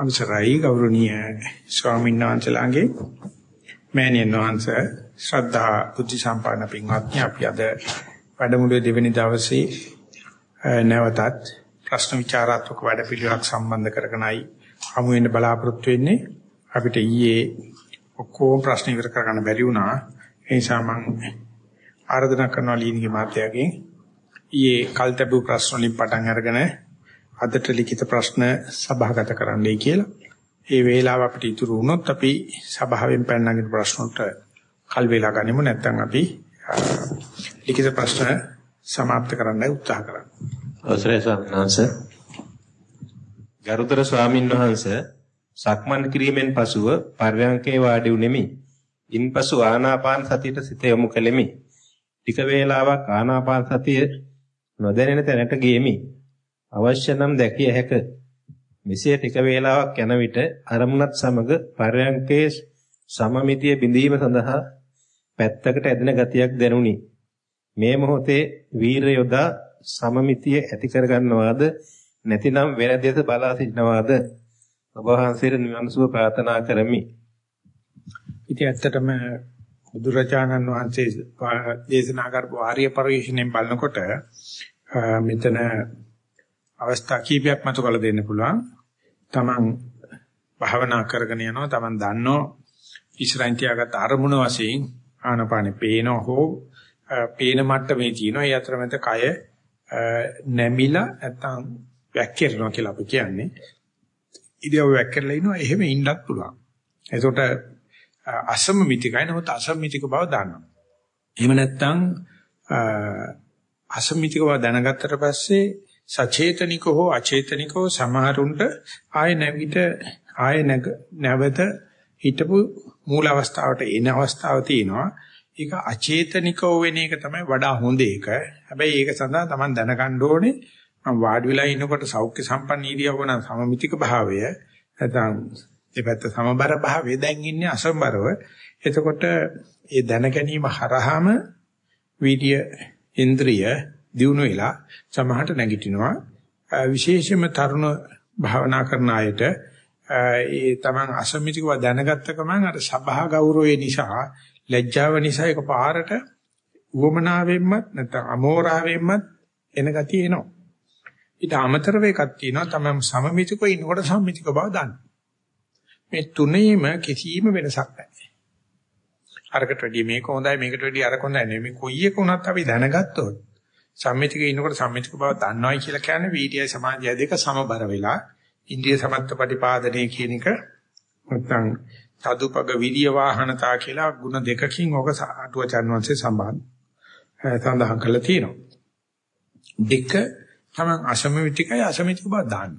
අවසරයි ගෞරවනීය ස්වාමීන් වහන්සේලාගේ මෑණියන් වහන්සේ ශ්‍රද්ධා බුද්ධ සම්පන්න පින්වත්නි අපි අද වැඩමුළුවේ දෙවෙනි දවසේ නැවතත් ප්‍රශ්න විචාරාත්මක වැඩපිළිවෙලක් සම්බන්ධ කරගෙනයි හමු වෙන්න බලාපොරොත්තු වෙන්නේ. අපිට ඊයේ ඔක්කොම ප්‍රශ්න ඉවර කරගන්න බැරි වුණා. ඒ නිසා මම ආරාධනා කරනවා ලීනිගේ මාත්‍යාගෙන් ඊයේ කල්තබු ප්‍රශ්න වලින් පටන් අරගෙන අදට ලිඛිත ප්‍රශ්න සභාගත කරන්නයි කියලා. ඒ වේලාව අපිට ඉතුරු වුණොත් අපි සභාවෙන් පැනනගෙන ප්‍රශ්න වලට කල් වේලා ගනිමු නැත්නම් අපි ලිඛිත ප්‍රශ්න સમાપ્ત කරන්නයි උත්සාහ කරන්නේ. අවසරයි ස්වාමීන් වහන්සේ. ගරුතර ස්වාමින් වහන්සේ සක්මන් කිරීමෙන් පසුව පර්යංකේ වාඩි උනේමි. ඉන්පසු ආනාපාන සතියට සිත යොමු කෙලෙමි. ටික වේලාවක් ආනාපාන සතිය නොදැනෙන තැනට ගියෙමි. අවශ්‍ය නම් දැකිය හැක. මෙසේ ටික වේලාවක් යන විට අරමුණත් සමග පරයන්කේ සමමිතිය බිඳීම සඳහා පැත්තකට ඇදෙන ගතියක් දැනුනි. මේ මොහොතේ වීර යොදා සමමිතිය ඇති කරගන්නවාද නැතිනම් වෙන දෙස බලා සිටිනවාද ඔබ වහන්සේට නිවන් සුව ප්‍රාර්ථනා කරමි. ඉතින් ඇත්තටම බුදුරජාණන් වහන්සේ දේශනා කරපු ආර්ය පරිශ්‍රණයෙන් බලනකොට මෙතන අවස්ථා කීපයක් මතු කළ දෙන්න පුළුවන්. Taman භාවනා කරගෙන යනවා Taman දන්නෝ ඉස්සරහින් තියාගත්ත අරමුණ වශයෙන් ආනපානෙ පේනෝ හෝ පේන මට්ටමේ තියෙනවා. ඒ අතරමැද කය නැමිලා නැත්තම් වැක්කිරනවා කියලා අපි කියන්නේ. ඉතින් ඔය වැක්කිරලා ඉනවා එහෙම ඉන්නත් පුළුවන්. එතකොට අසම්මිතිකයි නමුත් අසම්මිතික බව දන්නවා. එහෙම නැත්තම් අසම්මිතික බව දැනගත්තට පස්සේ සචේතනික හෝ අචේතනිකව සමහරුන්ට ආය නැවිත ආය නැවත හිටපු මූල අවස්ථාවට එන අවස්ථාව තියෙනවා. ඒක අචේතනිකව වෙන එක තමයි වඩා හොඳ එක. හැබැයි ඒක සඳහා Taman දැනගන්න ඕනේ මම වාඩි වෙලා ඉනකොට සෞඛ්‍ය සම්පන්න ඉරියව්ව නම් සමමිතික භාවය නැත්නම් දෙපැත්ත සමබර භාවය දැන් ඉන්නේ අසම්බරව. එතකොට ඒ දැන ගැනීම හරහාම වීර්ය ඉන්ද්‍රිය දිනු වෙලා සමහරට නැගිටිනවා. විශේෂයෙන්ම තරුණ භාවනා කරන අයට ඒ තමන් අසමිතිකව දැනගත්ත ගමන් අර සබහා ගෞරවය නිසා ලැජ්ජාව නිසා ඒක පාරට උවමනාවෙන්මත් නැත්නම් අමෝරාවෙන්මත් එන ගතිය එනවා. ඊට අමතරව එකක් තියෙනවා තමයි සමමිතිකව ඉන්නකොට සම්මිතික බව දන්න. මේ තුනේම කිසිම වෙනසක් නැහැ. අරකට වැඩිය මේක හොඳයි මේකට වැඩිය අරක හොඳයි නෙමෙයි මේ කොයි එක වුණත් අපි දැනගත්තොත් සම්මිතික ඉන්නකොට සම්මිතික බව දන්නවයි කියලා කියන්නේ වීර්යය සමාධිය දෙක සමබර වෙලා ඉන්ද්‍රිය සමත්ත ප්‍රතිපාදනය කියන එක නැත්නම් සදුපග විරිය වාහනතා කියලා ಗುಣ දෙකකින් ඔක අටුවචන් වංශේ සම්බන්ධ සඳහන් කරලා තියෙනවා. දෙක තමයි අසමිතිකයි අසමිතික බව දාන්න.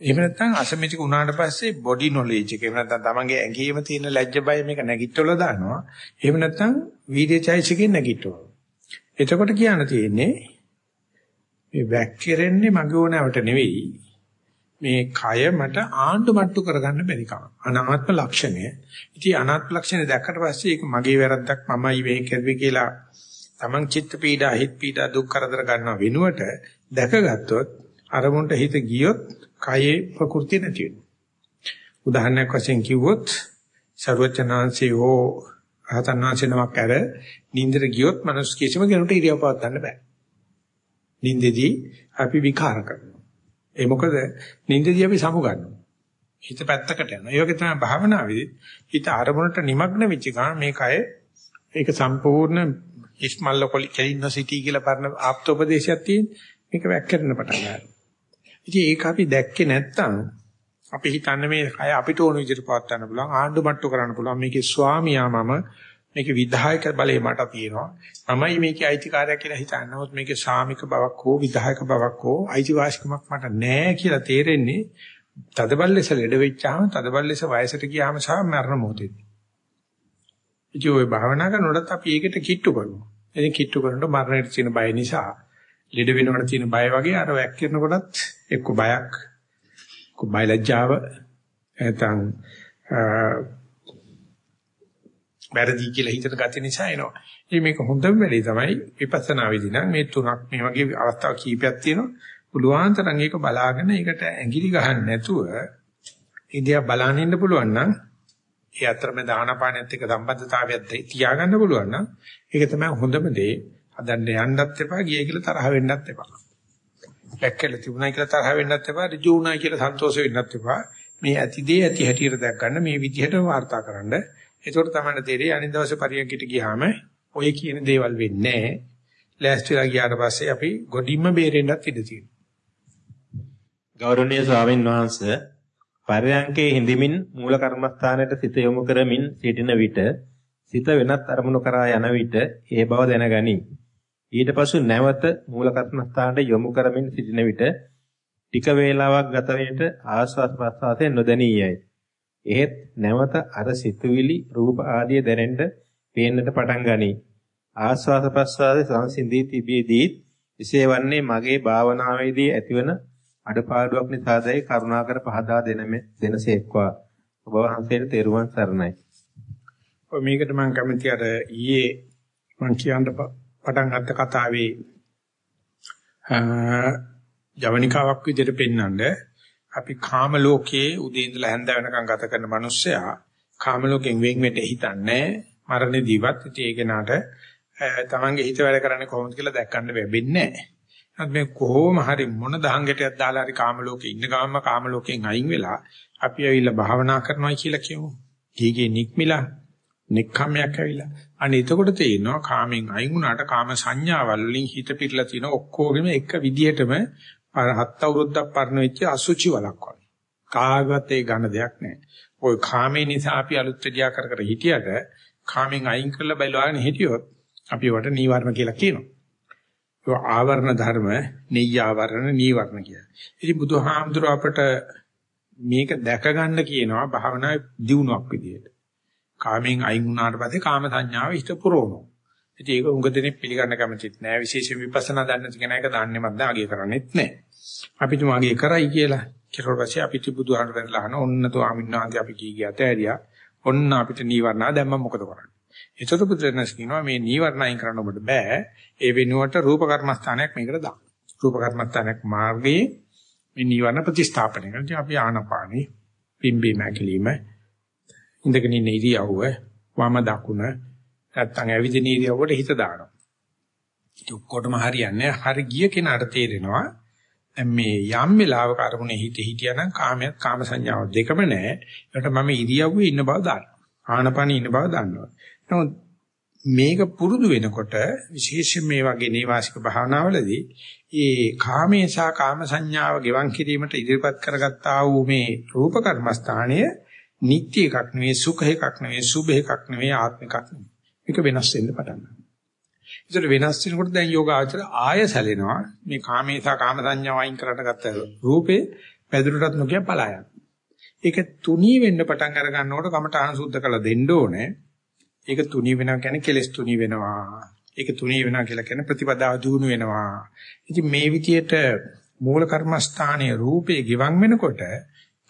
එහෙම නැත්නම් අසමිතික උනාට පස්සේ බොඩි නොලෙජ් එක එහෙම නැත්නම් තමන්ගේ ඇඟේම තියෙන ලැජ්ජ බය මේක නැගිටවල දානවා. එහෙම නැත්නම් වීර්යචෛසිකෙන් නැගිටවල. එතකොට කියන්න තියෙන්නේ මේ වැක්කිරෙන්නේ මගේ ඕනෑවට නෙවෙයි. මේ කය මට ආණ්ඩු මට්ටු කරගන්න බැරි කම. අනාත්ම ලක්ෂණය. ඉතින් අනාත්ම ලක්ෂණය දැක්කට පස්සේ ඒක මගේ වැරද්දක් මමයි මේ කරුවේ කියලා තමන් චිත්ත පීඩා, හිත පීඩා, දුක් කරදර ගන්නව වෙනුවට දැකගත්තොත් අරමුණට හිත ගියොත් කයේ ප්‍රകൃති නැති වෙනවා. උදාහරණයක් වශයෙන් කිව්වොත් සර්වචනාංශී හෝ රහතන් වහන්සේ නමක් ඇර නින්දට ගියොත් මනස කිසිම කෙනෙකුට ඉරියව් පවත්වන්න බෑ. නින්දෙදී අපි විකාර කරනවා. ඒ මොකද නින්දෙදී අපි සමු ගන්නවා. හිත පැත්තකට යනවා. ඒ වගේ තමයි භාවනාවේදී හිත අරමුණට নিমগ্ন වෙච්ච ගමන් මේ කය ඒක සම්පූර්ණ ඉස්මල්ල කොලි කෙලින්න සිටී කියලා පරණ ආප්තෝපදේශයක් තියෙන මේක වැක්කරන පටන් ගන්නවා. ඉතින් ඒක අපි දැක්කේ නැත්තම් අපි හිතන්නේ මේ කය අපිට ඕන විදිහට පවත් ගන්න පුළුවන් ආණ්ඩු මට්ටු කරන්න පුළුවන්. මේකේ ස්වාමියා මම මේකේ විධායක බලය මට තියෙනවා. මමයි මේකේ අයිතිකාරයක් කියලා හිතන්නේ. නමුත් මේකේ සාමික බවක් හෝ විධායක බවක් හෝ අයිතිවාසිකමක් මට නැහැ කියලා තේරෙන්නේ තදබල් ලෙස ලෙඩ වෙච්චාම තදබල් ලෙස වයසට ගියාම සහ මරණ මොහොතේදී ඉතින් ඔය භාවනා කරනකොට අපි ඒකට කිට්ටු කරනවා. ඉතින් කිට්ටු කරනකොට මරණයට තියෙන බය නිසා ලෙඩ වෙනවට තියෙන බය වගේ අර වැක්කිරනකොටත් එක්ක බයක් බයලජ්ජාව නැත්නම් වැරදි කියලා හිතට ගත නිසා එනවා. ඉතින් මේක හොඳම වෙලේ තමයි විපස්සනා විදි නම් මේ තුනක් මේ වගේ අවස්ථා කීපයක් තියෙනවා. පුළුවන් තරම් ඒක බලාගෙන ඒකට ඇඟිලි ගහන්න නැතුව ඉන්දියා බලන්න ඉන්න පුළුවන් නම් ඒ අතරමැද ආනාපානෙත් එක්ක සම්බන්ධතාවයක් තියාගන්න පුළුවන් නම් ඒක තමයි හොඳම දේ. හදන්න යන්නත් එපා, ගියේ කියලා තරහ වෙන්නත් එපා. පැක්කල තිබුණා කියලා තරහ වෙන්නත් එපා, ඍජු වුණා කියලා සන්තෝෂ වෙන්නත් එපා. මේ ඇති දේ ඇති හැටියට දැක් ගන්න මේ විදිහට වාර්තා කරන්න. ඒකට තමයි තේරෙන්නේ අනිත් දවසේ පරියන්කිට ගියාම ඔය කියන දේවල් වෙන්නේ නැහැ. ලෑස්තිලා ගියාට පස්සේ අපි ගොඩින්ම බේරෙන්නත් ඉඩ තියෙනවා. ගෞරවනීය ස්වාමින් වහන්සේ පරයන්කේ හිඳමින් මූල කර්මස්ථානයට සිත යොමු කරමින් සිටින විට සිත වෙනත් අරමුණු කරා යන විට ඒ බව දැනගනි. ඊට පසු නැවත මූල කර්මස්ථානට යොමු කරමින් සිටින විට ටික වේලාවක් ගත වෙනට ආස්වාද ප්‍රසආසයෙන් නොදැනියයි. එහෙත් නැවත අර සිතුවිලි රූප ආදිය දැනෙන්න පේන්නට පටන් ගනී. ආස්වාද ප්‍රසආසයේ සංසිඳී තිබීදී විශේෂවන්නේ මගේ භාවනාවේදී ඇතිවන අඩපාඩුවක් නිසාදයි කරුණාකර පහදා දෙනමෙ දෙනසේක්වා ඔබ වහන්සේට තෙරුවන් සරණයි. ඔය මේකට මම කැමති අර ඊයේ මම කියන්න පටන් ගත්ත කතාවේ ජවනිකාවක් විදිහට පෙන්වන්න අපි කාම ලෝකයේ උදේ ඉඳලා හැන්ද වෙනකන් ගත කරන මිනිස්සයා කාම ලෝකෙන් වෙන් වෙට හිතන්නේ මරණදීවත් ඉතින් ඒක නාට තමන්ගේ හිත වැඩ කරන්නේ කොහොමද කියලා දැක්කන්න වෙන්නේ නැහැ. නමුත් මේ කොහොම හරි මොන දහංගටයක් දාලා හරි කාම ලෝකේ ඉන්න ගමන්ම කාම ලෝකෙන් අයින් වෙලා අපි ඇවිල්ලා භාවනා කරනවා කියලා කියමු. ගීගේ නික්මිලා නික්කම්යක් ඇවිල්ලා. අනේ එතකොට තේරෙනවා කාමෙන් අයින් වුණාට කාම සංඥාවල් වලින් හිත පිරලා තියෙන ඔක්කොගෙම එක විදියටම හත් අවුරුද්දක් පරණ වෙච්ච අසුචි වලක් වගේ. කාගවත් ඒ ගන්න දෙයක් නැහැ. ওই කාමේ නිසා අපි අලුත් දෙයක් කර කර හිටියට කාමෙන් අයින් කරලා බලවාගෙන හිටියොත් අපි වට නීවරණ කියලා කියනවා. ඒ ආවරණ ධර්ම, නෙය්‍ය ආවරණ, නීවරණ කියලා. ඉතින් බුදුහාමුදුර අපට මේක දැක ගන්න කියනවා භාවනාවේ දියුණුවක් විදියට. කාමෙන් අයින් වුණාට පස්සේ කාම සංඥාව හිත පුරවනවා. ඉතින් ඒක උඟ දෙනෙක් පිළිගන්න කැමතිත් නෑ. විශේෂයෙන් විපස්සනා දන්න කෙනෙක් එක දන්නේවත් නෑ. අගය කරන්නේත් නෑ. අපි තුම අගය කරයි කියලා. ඊට පස්සේ අපි බුදුහාමුදුරන් ලහන ඔන්න તો ආමින්නාන්ති අපි කී ගියත ඇරියා. ඔන්න අපිට නීවරණ දැම්ම මොකද කරන්නේ? එතකොට බුදුරජාණන් කියනවා මේ නීවරණ අයින් කරන්න ඔබට බෑ. ඒ වෙනුවට රූප කර්මස්ථානයක් මේකට දාන්න. රූප කර්මස්ථානයක් මාර්ගයේ මේ නීවරණ ප්‍රතිස්ථාපනය කරනවා. අපි ආනපානි පිම්බි මැකිලිම ඉඳගෙන ඉන්න ඉරියව්ව වම දකුණ නැත්තම් ඇවිදින ඉරියව්වට හිත දානවා. ඒක ඔක්කොටම හරියන්නේ හරි ගිය කෙනාට තේරෙනවා දැන් මේ යම් වෙලාවක අරමුණේ හිත හිටියානම් කාමයක් කාම සංඥාව දෙකම නැහැ. ඒකට මම ඉරියව්වේ ඉන්න බව දන්නවා. ආනපන ඉන්න බව දන්නවා. නමුත් මේක පුරුදු වෙනකොට විශේෂයෙන් මේ වගේ නේවාසික භාවනාවලදී ඒ කාමේ සහ කාම සංඥාව ගෙවන් කිරීමට ඉදිරිපත් කරගත්තා වූ මේ රූප කර්මස්ථානය නිට්ටය එකක් නෙවෙයි සුඛ එකක් නෙවෙයි සුභ එකක් නෙවෙයි ආත්ම එකක් නෙවෙයි. මේක වෙනස් වෙන්න පටන් ගන්නවා. ඒතර වෙනස් වෙනකොට දැන් යෝගාචර ආය සැලෙනවා මේ කාමේ සහ කාම සංඥාව අයින් කරට ගත්ත රූපේ පැදුරටත් නොකිය පලායක්. ඒක තුනී වෙන්න පටන් අර ගන්නකොට කමඨාන සුද්ධ කළ දෙන්න ඕනේ. ඒක තුනී වෙනවා කියන්නේ කෙලස් තුනී වෙනවා. ඒක තුනී වෙනවා කියලා කියන්නේ ප්‍රතිපදාව දිනු වෙනවා. ඉතින් මේ විදියට මූල කර්මස්ථානයේ රූපේ ගිවන් වෙනකොට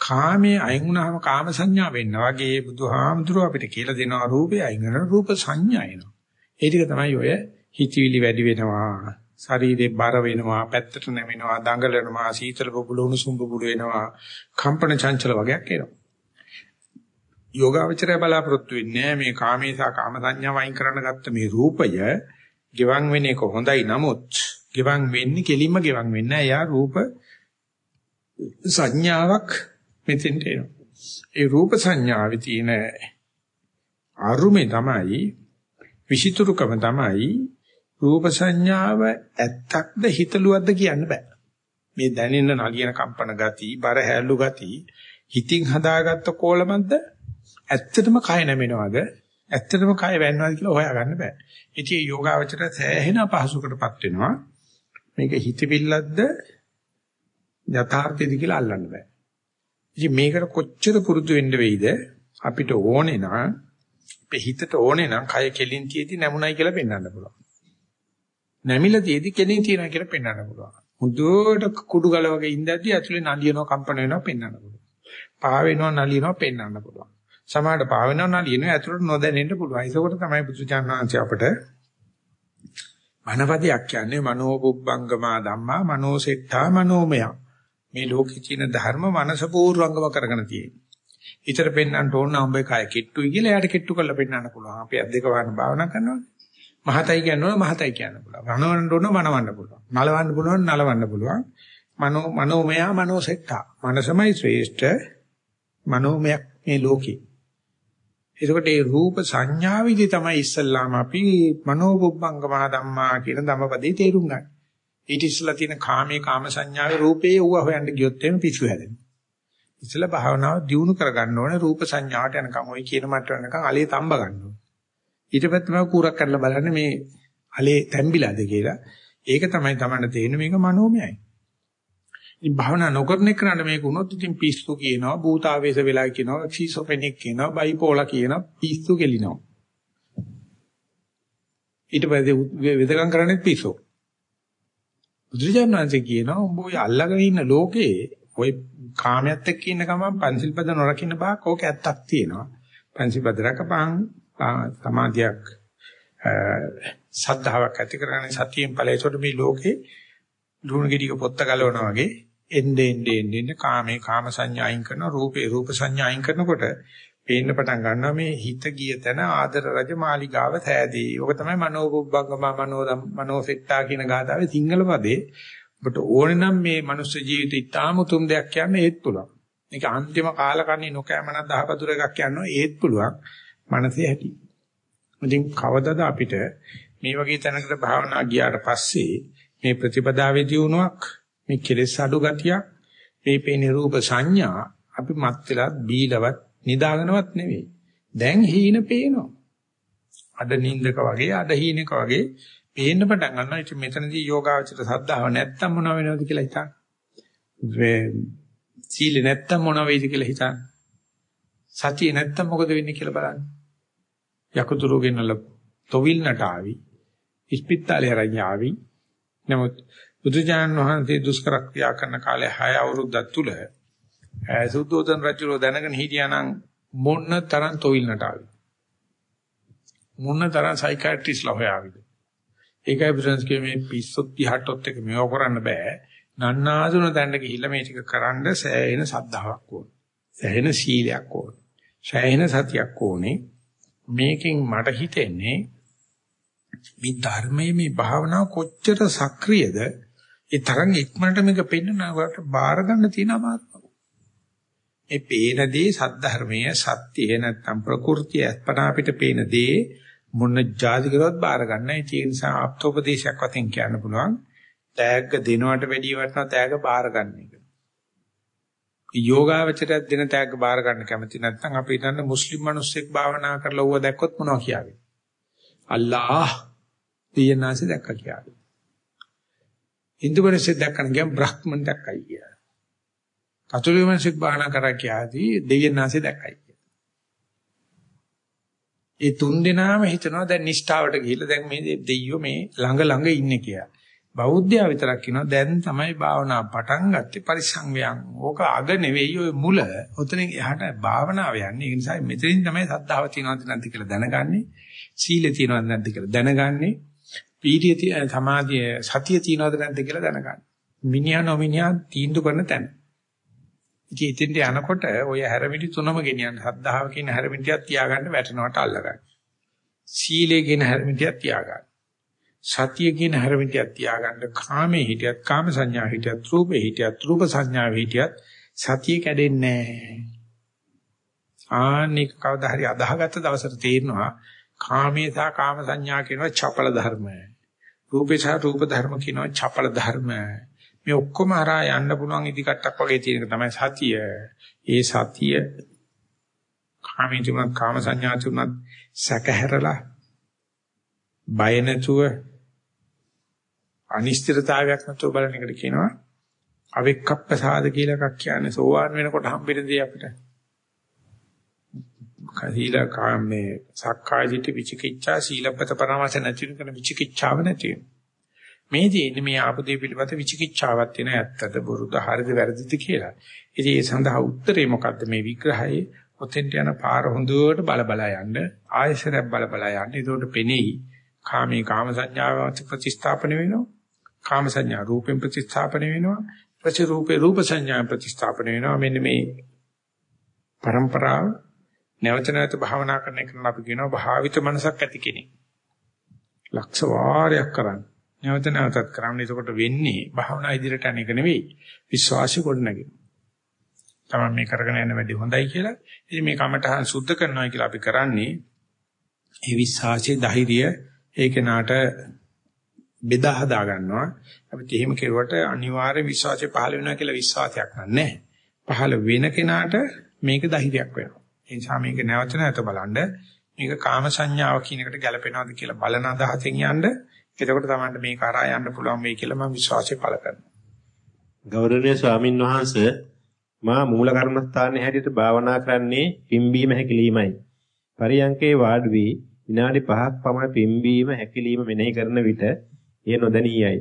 කාමයේ අයින් වුණාම කාම සංඥා වෙන්න වගේ බුදුහාමුදුරුව අපිට කියලා දෙනවා රූපේ අයින් වෙන රූප සංඥා එනවා. ඒ ටික තමයි ඔය හිතවිලි වැඩි වෙනවා. ශරීරේ බර වෙනවා, පැත්තට නැමෙනවා, දඟලනවා, සීතල බබුළු උණුසුම් බබුළු වෙනවා, කම්පන චංචල වගේක් එනවා. යෝගාවචරය බලාපොරොත්තු වෙන්නේ මේ කාමේසා කාම සංඥා වයින් කරන්න ගත්ත මේ රූපය ගෙවන් වෙන එක හොඳයි නමුත් ගෙවන් වෙන්නේ කෙලින්ම ගෙවන් වෙන්නේ නැහැ. යා රූප සංඥාවක් මෙතෙන්ට එනවා. ඒ රූප සංඥාවේ තියෙන අරුමේ තමයි විචිතුරුකම තමයි රූප සංඥාව ඇත්තක්ද හිතලුවක්ද කියන්න බෑ. මේ දැනෙන නලියන කම්පන ගති, බර හැලු ගති, හිතින් හදාගත්ත කෝලමක්ද ඇත්තටම කය නැමෙනවද? ඇත්තටම කය වැන්නවද කියලා හොයාගන්න බෑ. ඉතින් යෝගාවචර සෑහෙන අපහසුකටපත් වෙනවා. මේක හිතවිල්ලක්ද යථාර්ථයද කියලා අල්ලන්න බෑ. ඉතින් මේකට කොච්චර පුරුදු වෙන්න වෙයිද අපිට ඕනේ නම් අපේ හිතට ඕනේ නම් කය කෙලින් තියදී නැමුණයි කියලා පෙන්වන්න පුළුවන්. නැමිලා තියදී කෙලින් තියනවා කියලා පෙන්වන්න පුළුවන්. මුදුවට කුඩු ගල වගේ ඉඳද්දි ඇතුලේ නලියනවා කම්පන වෙනවා පෙන්වන්න පුළුවන්. පා වෙනවා නලියනවා පෙන්වන්න පුළුවන්. සමහරට පා වෙනවා නලියනවා ඇතුලට නොදැනෙන්න පුළුවන්. ඒකෝට තමයි බුදුචානන්සේ අපට මනපදයක් කියන්නේ මනෝපුබ්බංගමා ධම්මා මනෝසෙට්ඨා මනෝමය. මේ ලෝකේ තියෙන ධර්ම මනස පූර්වංගම කරගෙන තියෙන්නේ. ඊතර පෙන්වන්න ඕන නම් ඔබේ කය කිට්ටුයි කියලා එයාට කිට්ටු කරලා පෙන්වන්න පුළුවන්. අපි අත් දෙක වහන භාවනා කරනවා. මහතයි කියනවා මහතයි කියන්න පුළුවන්. වනවන්න ඕන වනවන්න පුළුවන්. නලවන්න පුළුවන් නලවන්න පුළුවන්. මනෝ මනෝමය මනෝසෙට්ඨා. මනසමයි ශ්‍රේෂ්ඨ මනෝමයක් මේ ලෝකේ. එතකොට මේ රූප සංඥාවිදි තමයි ඉස්සල්ලාම අපි මනෝබුබ්බංගම ධම්මා කියන ධම්මපදේ තේරුම් ගන්න. ඊට ඉස්සලා තියෙන කාමයේ කාම සංඥාවේ රූපේ ඌව හොයන්න ගියොත් එimhe පිස්සු හැදෙනවා. ඉස්සලා භාවනාව දියුණු කරගන්න ඕනේ රූප සංඥාට යනකම් ওই කියන මට යනකම් අලේ තඹ ගන්න ඕනේ. ඊට පස්සේ තමයි කූරක් කරලා බලන්නේ මේ අලේ තැම්බිලාද කියලා. ඒක තමයි Tamanට තේරෙන්නේ මේක මනෝමයයි. ඉතින් භාවනා නොකරන එකට මේක වුණොත් ඉතින් පිස්සු කියනවා, භූතාවේශ වෙලා කියනවා, ක්ෂීසොෆෙනික් කියනවා, බයිපෝලා කියනවා, පිස්සු කෙලිනවා. ඊට පස්සේ වෙදකම් කරන්නේ පිස්සු. බුදුරජාණන් වහන්සේ කියනවා උඹ ඔය අල්ලගෙන ඉන්න ලෝකේ ඔය කාමයට එක්ක ඉන්න ගමන් පංචිල් පද නොරකින්න බාක් ඕක ඇත්තක් තියෙනවා. පංචිල් පද රකපං සමාධියක් සද්ධාාවක් ඇති කරගන්න සතියෙන් ඵලයට මේ ලෝකේ දුණු ගෙඩියක පොත්ත ගලවනවා වගේ එnde ende ende කාමේ කාම සංඥා අයින් කරන රූපේ රූප සංඥා අයින් කරනකොට පේන්න පටන් ගන්නවා මේ හිත ගිය තැන ආදර රජ මාලිගාව තෑදී. ඔක තමයි මනෝපුබ්බංගම මනෝ මනෝසෙට්ටා කියන ගාථාවේ සිංහල පදේ. ඔබට ඕනේ නම් මේ මනුස්ස ජීවිතය ඉතාම උතුම් දෙයක් කියන්නේ ඒත් පුළුවන්. මේක අන්තිම කාලකන්ණි නොකෑමන දහපතුර එකක් කියනවා ඒත් පුළුවන්. මනසේ ඇති. ඉතින් කවදද අපිට මේ වගේ තැනකට භාවනා ගියාට පස්සේ මේ ප්‍රතිපදාවේදී වුණාක් මේ කෙලෙස් අඩු ගතියක් මේ පේන රූප සංඥා අපි මත් වෙලා බීලවත් නිදාගෙනවත් නෙවෙයි. දැන් හීන පේනවා. අද නින්දක වගේ අද හීනක වගේ පේන්න පටන් ගන්නවා. ඉතින් මෙතනදී යෝගාවචර සද්ධාව නැත්තම් මොනව වෙනවද කියලා හිතන්න. මේ සීල නැත්තම් මොනව වෙයිද කියලා හිතන්න. සතිය නැත්තම් මොකද වෙන්නේ කියලා බලන්න. යකුතුරු ගෙනල්ල තොවිල් නට ආවි. ඉස්පිත්තාලේ හරන් ආවි. නමුත් බුදුජානන් වහන්සේ දුෂ්කර ක්‍රියා කරන කාලේ 6 අවුරුද්දක් තුල සුද්ධෝදන රජුරෝ දැනගෙන හිටියානම් මොන තරම් තොවිල් නටාවි. මොන තරම් සයිකියාට්‍රිස්ලා හොයාවිද. ඒකයි බුදුන්ස්ගේ මේ පිස්සොත් දිහටොත් එක මේව කරන්න බෑ. නන්නාසුන තැන්න ගිහිල්ලා මේ ටික කරන්න සෑහෙන සද්ධාාවක් ඕන. සෑහෙන සීලයක් ඕන. සෑහෙන සතියක් ඕනේ. මේකෙන් මට හිතෙන්නේ මේ ධර්මයේ මේ භාවනාව කොච්චර සක්‍රියද ඒ තරම් ඉක්මනට මේක පෙන්නනවට බාර ගන්න තියෙන අමාරුව. මේ පේන දේ සද්ධර්මයේ සත්‍යය නැත්තම් ප්‍රകൃතිය අත්පන අපිට පේන දේ මොන જાති කරවත් බාර ගන්න. ඒ නිසා ආප්තෝපදේශයක් වශයෙන් කියන්න පුළුවන්. තෑග්ග දෙනවට වැඩිය වටනවා තෑග්ග බාර ගන්න එක. යෝගාවචරයක් දෙන තෑග්ග බාර ගන්න කැමති නැත්නම් අපි හිතන්නේ මුස්ලිම් මිනිස්සෙක් භාවනා කරලා ඌව දැක්කොත් මොනවා කියාවේ? අල්ලාහ් පියනාසි දැක්කා කියාවේ. හින්දු මිනිස්සෙක් දැක්කම ගියම් බ්‍රහ්මන් දැක්කයි කියලා. කතෝලික මිනිස්සෙක් භාවනා කරා කියාදී දෙවියන්ාසේ දැක්කයි කියලා. ඒ තුන් දෙනාම හිතනවා දැන් නිෂ්ඨාවට ගිහිල්ලා දැන් මේ දෙයියෝ මේ ළඟ ළඟ ඉන්නේ කියලා. බෞද්ධයා විතරක් කියනවා දැන් තමයි භාවනා පටන් ගත්තේ පරිසංවයන්. ඕක අග නෙවෙයි ඔය මුල. ඔතනින් එහාට භාවනාව යන්නේ. ඒ නිසා මෙතනින් තමයි සද්ධාව තියෙනවද නැද්ද කියලා දැනගන්නේ. සීලය තියෙනවද නැද්ද කියලා දැනගන්නේ. පීඩිය සමාධිය සතිය තියෙනවද නැද්ද කියලා දැනගන්න. මිනිහා නොමිනිහා තීන්දුව කරන තැන. ඉතින් ඉතින්ට යනකොට ඔය හැරමිටි තුනම ගෙනියන්න. සද්ධාව කියන හැරමිටියක් තියාගන්න වැටෙනවට අල්ලගන්න. සීලය කියන හැරමිටියක් තියාගන්න. සතිය කියන හැරමිටියක් තියාගන්න. කාමේ හිටියත් කාම සංඥා හිටියත් රූපේ හිටියත් රූප සංඥා හිටියත් සතිය කැඩෙන්නේ නැහැ. ආනික කවදා හරි අදාහගත්ත දවසට තේරෙනවා කාමේ සහ කාම සංඥා කියනවා චපල ධර්ම. රූපේ සහ රූප ධර්ම කියනවා චපල ධර්ම. මේ ඔක්කොම හරහා යන්න පුළුවන් ඉදිකටක් වගේ තියෙන එක තමයි සතිය. ඒ සතිය කාමී තුනක් කාම සංඥා තුනක් සැකහැරලා බය නැතුව අනිශ්චිතතාවයක් නැතුව බලන එකට කියනවා අවෙක්කප්පසාද කියලා එකක් කියන්නේ සෝවාන් වෙනකොට හම්බෙන දේ අපිට. සීල කාමේ සක්කාය දිට්ඨි විචිකිච්ඡා සීලපත පරමාස නැති වෙන විචිකිච්ඡාව නැති වෙන. මේ තියෙන්නේ මේ ආපදේ පිළිබඳ විචිකිච්ඡාවක් තියෙන ඇත්තද බොරුද හරිද වැරදිද කියලා. ඉතින් ඒ සඳහා උත්තරේ මොකද්ද මේ විග්‍රහයේ ඔතෙන්ට යන පාර හොඳට බල බල යන්න ආයශරයක් බල බල යන්න. ඒකට පෙනෙයි කාමී කාම සංඥාව ප්‍රතිස්ථාපන වෙනවා. කාම සංඥා රූපෙන් ප්‍රතිස්ථාපන වෙනවා. ඊපස්සේ රූපේ රූප සංඥා ප්‍රතිස්ථාපන වෙනවා. මෙන්න මේ પરම්පරාව නැවත නැවත භාවනා කරන එක අපි කියනවා භාවිත මනසක් ඇති කෙනෙක්. ලක්ෂ වාරයක් කරන්නේ. නැවත නැවතත් කරන්නේ. එතකොට වෙන්නේ භාවනා ඉදිරියට යන එක නෙවෙයි. විශ්වාසය ගොඩනගන. තමයි මේ කරගෙන යන වැඩි හොඳයි කියලා. ඉතින් මේ කමටහන් සුද්ධ කරනවා කියලා අපි කරන්නේ ඒ විශ්වාසයේ ධෛර්යය ඒ කෙනාට බෙදා හදා ගන්නවා. අපිට එහෙම කෙරුවට අනිවාර්ය විශ්වාසය පහළ වෙනවා කියලා විශ්වාසයක් නැහැ. පහළ වෙන කෙනාට මේක ධෛර්යයක් වෙනවා. ඒ නිසා මේක නැවත නැවත බලන්න මේක කාම සංඥාව කියන එකට ගැලපෙනවද කියලා බලන අදහසෙන් යන්න. එතකොට තමයි මේක අරා යන්න පුළුවන් වෙයි කියලා මම විශ්වාසය පළ කරනවා. ගෞරවනීය ස්වාමින් වහන්සේ මා මූල කර්මස්ථානයේ හැටියට භාවනා කරන්නේ පිම්බීම හැකිලීමයි. පරියංකේ වාඩි වී විනාඩි 5ක් පමණ පිම්බීම හැකිලිම මෙනෙහි කරන විට එය නොදැනියයි.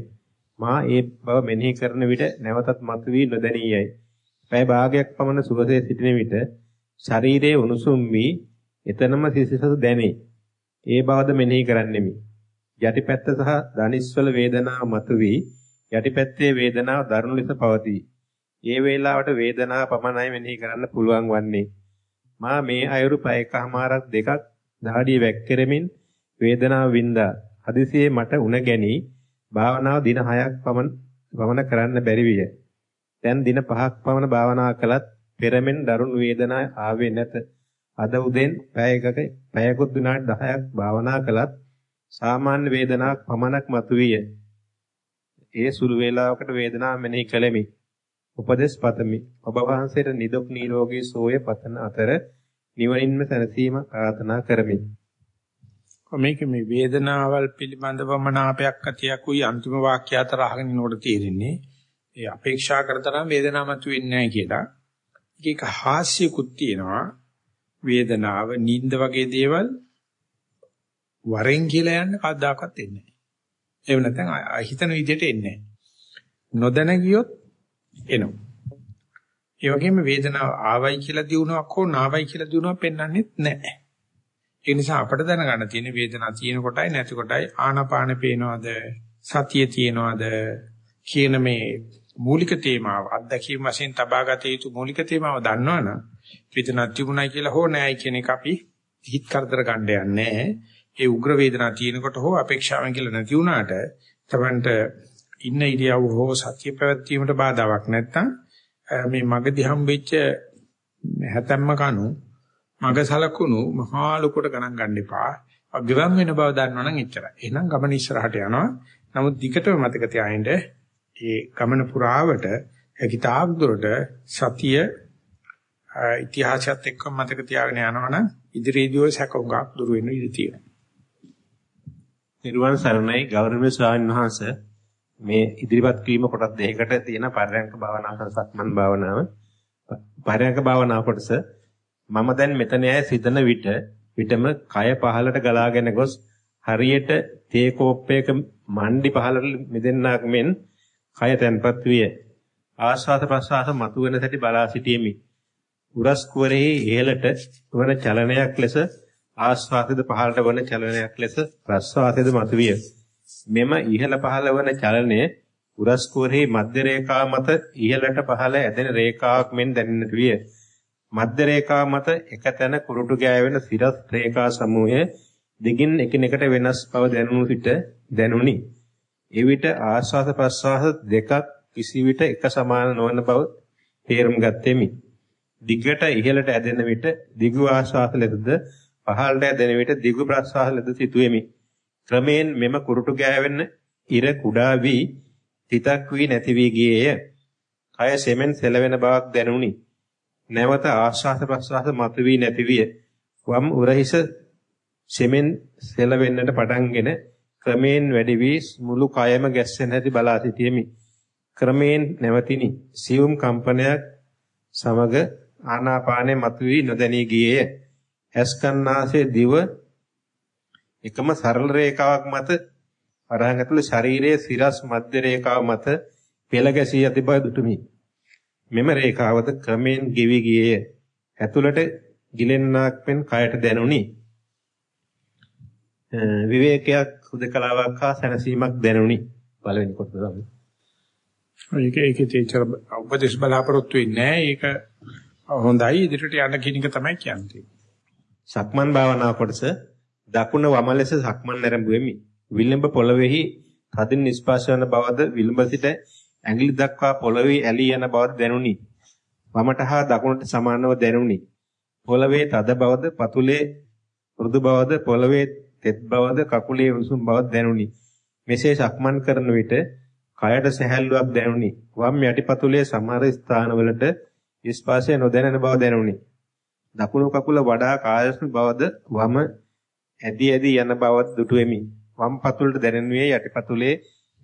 මා ඒ බව මෙනෙහි කරන විට නැවතත් මතුවී නොදැනියයි. පැය භාගයක් පමණ සුවසේ සිටින විට ශරීරයේ උණුසුම් වී එතනම සිසිලස දැනේ. ඒ බවද මෙනෙහි කරන්නෙමි. යටිපැත්ත සහ දනිස්වල වේදනාව මතුවී යටිපැත්තේ වේදනාව දරුණු ලෙස පවතී. ඒ වේලාවට වේදනාව පමණයි මෙනෙහි කරන්න පුළුවන් වන්නේ. මා මේ අයුරු පැයකමාරක් දෙකක් දහඩිය වැක්කරමින් වේදනාව වින්දා. හදිසියේ මට උණ ගැනි භාවනාව දින 6ක් පමණ පමණ කරන්න බැරි විය. දැන් දින 5ක් පමණ භාවනා කළත් පෙරමෙන් දරුණු වේදනා ආවේ නැත. අද උදෙන් පැයකක පැයකුත් විනාඩි 10ක් භාවනා කළත් සාමාන්‍ය වේදනාවක් පමණක් මතුවිය. ඒ සුළු වේලාවකට වේදනාව මෙනෙහි කළෙමි. උපදේශ පතමි. ඔබ වහන්සේට නිදුක් නිරෝගී සෝය පතන අතර නිවනින්ම සැනසීම ප්‍රාර්ථනා කරමි. මේක මේ වේදනාවල් පිළිබඳව මනාපයක් ඇතියකුයි අන්තිම වාක්‍ය අතර අහගෙන ඉනකොට තේරෙන්නේ ඒ අපේක්ෂා කරතරම් වේදනාවක් මතුවෙන්නේ නැහැ කියලා. ඒක හාස්‍යකුත් තියෙනවා. වේදනාව, නිින්ද වගේ දේවල් වරෙන් කියලා යන්න කවදාකවත් එන්නේ නැහැ. එහෙම නැත්නම් හිතන විදිහට එන්නේ නැහැ. නොදැන ගියොත් එනවා. ඒ වගේම වේදනාව ආවයි කියලා දිනුවක් හෝ නාවයි කියලා දිනුවක් පෙන්වන්නෙත් නැහැ. ඒ නිසා අපිට දැනගන්න තියෙන වේදනාව තියෙන කොටයි නැති කොටයි ආනාපාන පේනවද සතිය තියෙනවද කියන මේ මූලික තේමාව අත්දැකීම් වශයෙන් තබාගත යුතු මූලික තේමාව දන්නවනම් වේදනාවක් තිබුණයි කියලා හෝ නැහැයි කියන එක අපි හිත කරදර ගන්න යන්නේ ඒ උග්‍ර වේදනාව තියෙනකොට හෝ අපේක්ෂාවෙන් කියලා නැති වුණාට තමන්ට ඉන්න ඉරියව් හෝ සතිය පැවැත්වීමට බාධාවක් නැත්නම් මේ මගදී හම්බෙච්ච හැතැම්ම කණු මග සලකුණු මහා ලොකුට ගණන් ගන්න එපා. අග්‍රම් වෙන බව දන්නවනම් එච්චරයි. එහෙනම් ගමන ඉස්සරහට යනවා. නමුත් දිගටම මතක තියාගන්න ඒ ගමන පුරාවට කිතාක් දුරට සතිය ඉතිහාසයත් එක්ක මතක තියාගෙන යනවනම් ඉදිරියේදී සැකෝගක් දුර වෙන්න ඉඩ තියෙනවා. නිර්වාණ සරණයි ගෞරවනීය ස්වාමීන් වහන්සේ මේ ඉදිරිපත් කිරීම කොටස් දෙකකට තියෙන පරයන්ක භාවනාව සහ සක්මන් භාවනාව. පරයන්ක භාවනාව කොටස මම දැන් මෙතන ඇය සිතන විට විටම කය පහලට ගලාගෙන ගොස් හරියට තේ කෝප්පයක මණ්ඩි පහලට මිදෙන්නක් මෙන් කය තැන්පත් විය. ආස්වාද ප්‍රසආස මතුවෙන සැටි බලා සිටීමි. උරස් කුවරෙහි ඉහළට වන චලනයක් ලෙස ආස්වාදද පහළට වන චලනයක් ලෙස ප්‍රස්වාදද මතුවිය. මෙම ඉහළ පහළ වන චලනය උරස්කුරෙහි මධ්‍ය රේඛාව මත ඉහළට පහළ ඇදෙන රේඛාවක් මෙන් දැනෙන්නට විය. මධ්‍ය රේඛාව මත එකතැන කුරුටු ගෑවෙන සිරස් රේඛා සමූහය දෙකින් එකිනෙකට වෙනස් බව දැනුණු විට දැනුනි. එවිට ආස්වාද ප්‍රස්වාස දෙකක් කිසිවිට එක සමාන නොවන බව තේරුම් ගත්තෙමි. දිගට ඉහළට ඇදෙන විට දිගු ආස්වාද ලෙසද පහළට ඇදෙන විට දිගු ප්‍රස්වාස ලෙස සිටුවෙමි. ක්‍රමයෙන් මෙම කුරුටු ගෑවෙන ඉර කුඩා වී තිතක් වී නැති වී ගියේය. කය සෙමෙන් සෙලවෙන බවක් දැනුනි. නැවත ආශ්වාස ප්‍රශ්වාස මතුවී නැති විය. වම් උරහිස සෙමෙන් සෙලවෙන්නට පටන්ගෙන ක්‍රමයෙන් වැඩි වී මුළු කයම ගැස්සෙන හැටි බලා සිටියෙමි. ක්‍රමයෙන් නැවතිනි. සියුම් කම්පනයක් සමග ආනාපානය මතුවී නොදැනී ගියේය. ඇස්කන්නාසේ දිව එකම සරල රේඛාවක් මත වරහන් ඇතුළේ ශරීරයේ සිරස් මධ්‍ය රේඛාව මත පෙළ ගැසී ඇති බව දුටුමි. මෙම රේඛාවද ක්‍රමෙන් ගෙවි ගියේය. ඇතුළට ගිලෙන්නාක් මෙන් කයට දැනුනි. විවේකයක් සුදකලාවක් හා සැනසීමක් දැනුනි පළවෙනි කොටස තමයි. ඒක ඒකේ තේචර උපදේශ බලාපොරොත්තු වෙන්නේ නැහැ. ඒක හොඳයි ඉදිරියට යන්න කියන එක තමයි කියන්නේ. සක්මන් භාවනා කොටස දකුණ වම ලෙස සක්මන් නැරඹුවෙමි. විලම්භ පොළවේහි තදින් නිස්පර්ශ වන බවද විලම්භ සිට ඇඟිලි දක්වා පොළවේ ඇලී යන බවද දැනුනි. වමට හා දකුණට සමානව දැනුනි. පොළවේ තද බවද පතුලේ මෘදු බවද පොළවේ තෙත් බවද කකුලේ උණුසුම් බවද දැනුනි. මෙසේ සක්මන් කරන විට කයට සැහැල්ලුවක් දැනුනි. වම් යටිපතුලේ සමහර ස්ථානවලට ස්පර්ශය නොදැනෙන බව දැනුනි. දකුණු කකුල වඩා කායස්ම බවද වම ඇදි ඇදි යන බවත් දුටුවෙමි. වම් පතුලට දැනෙනුයේ යටිපතුලේ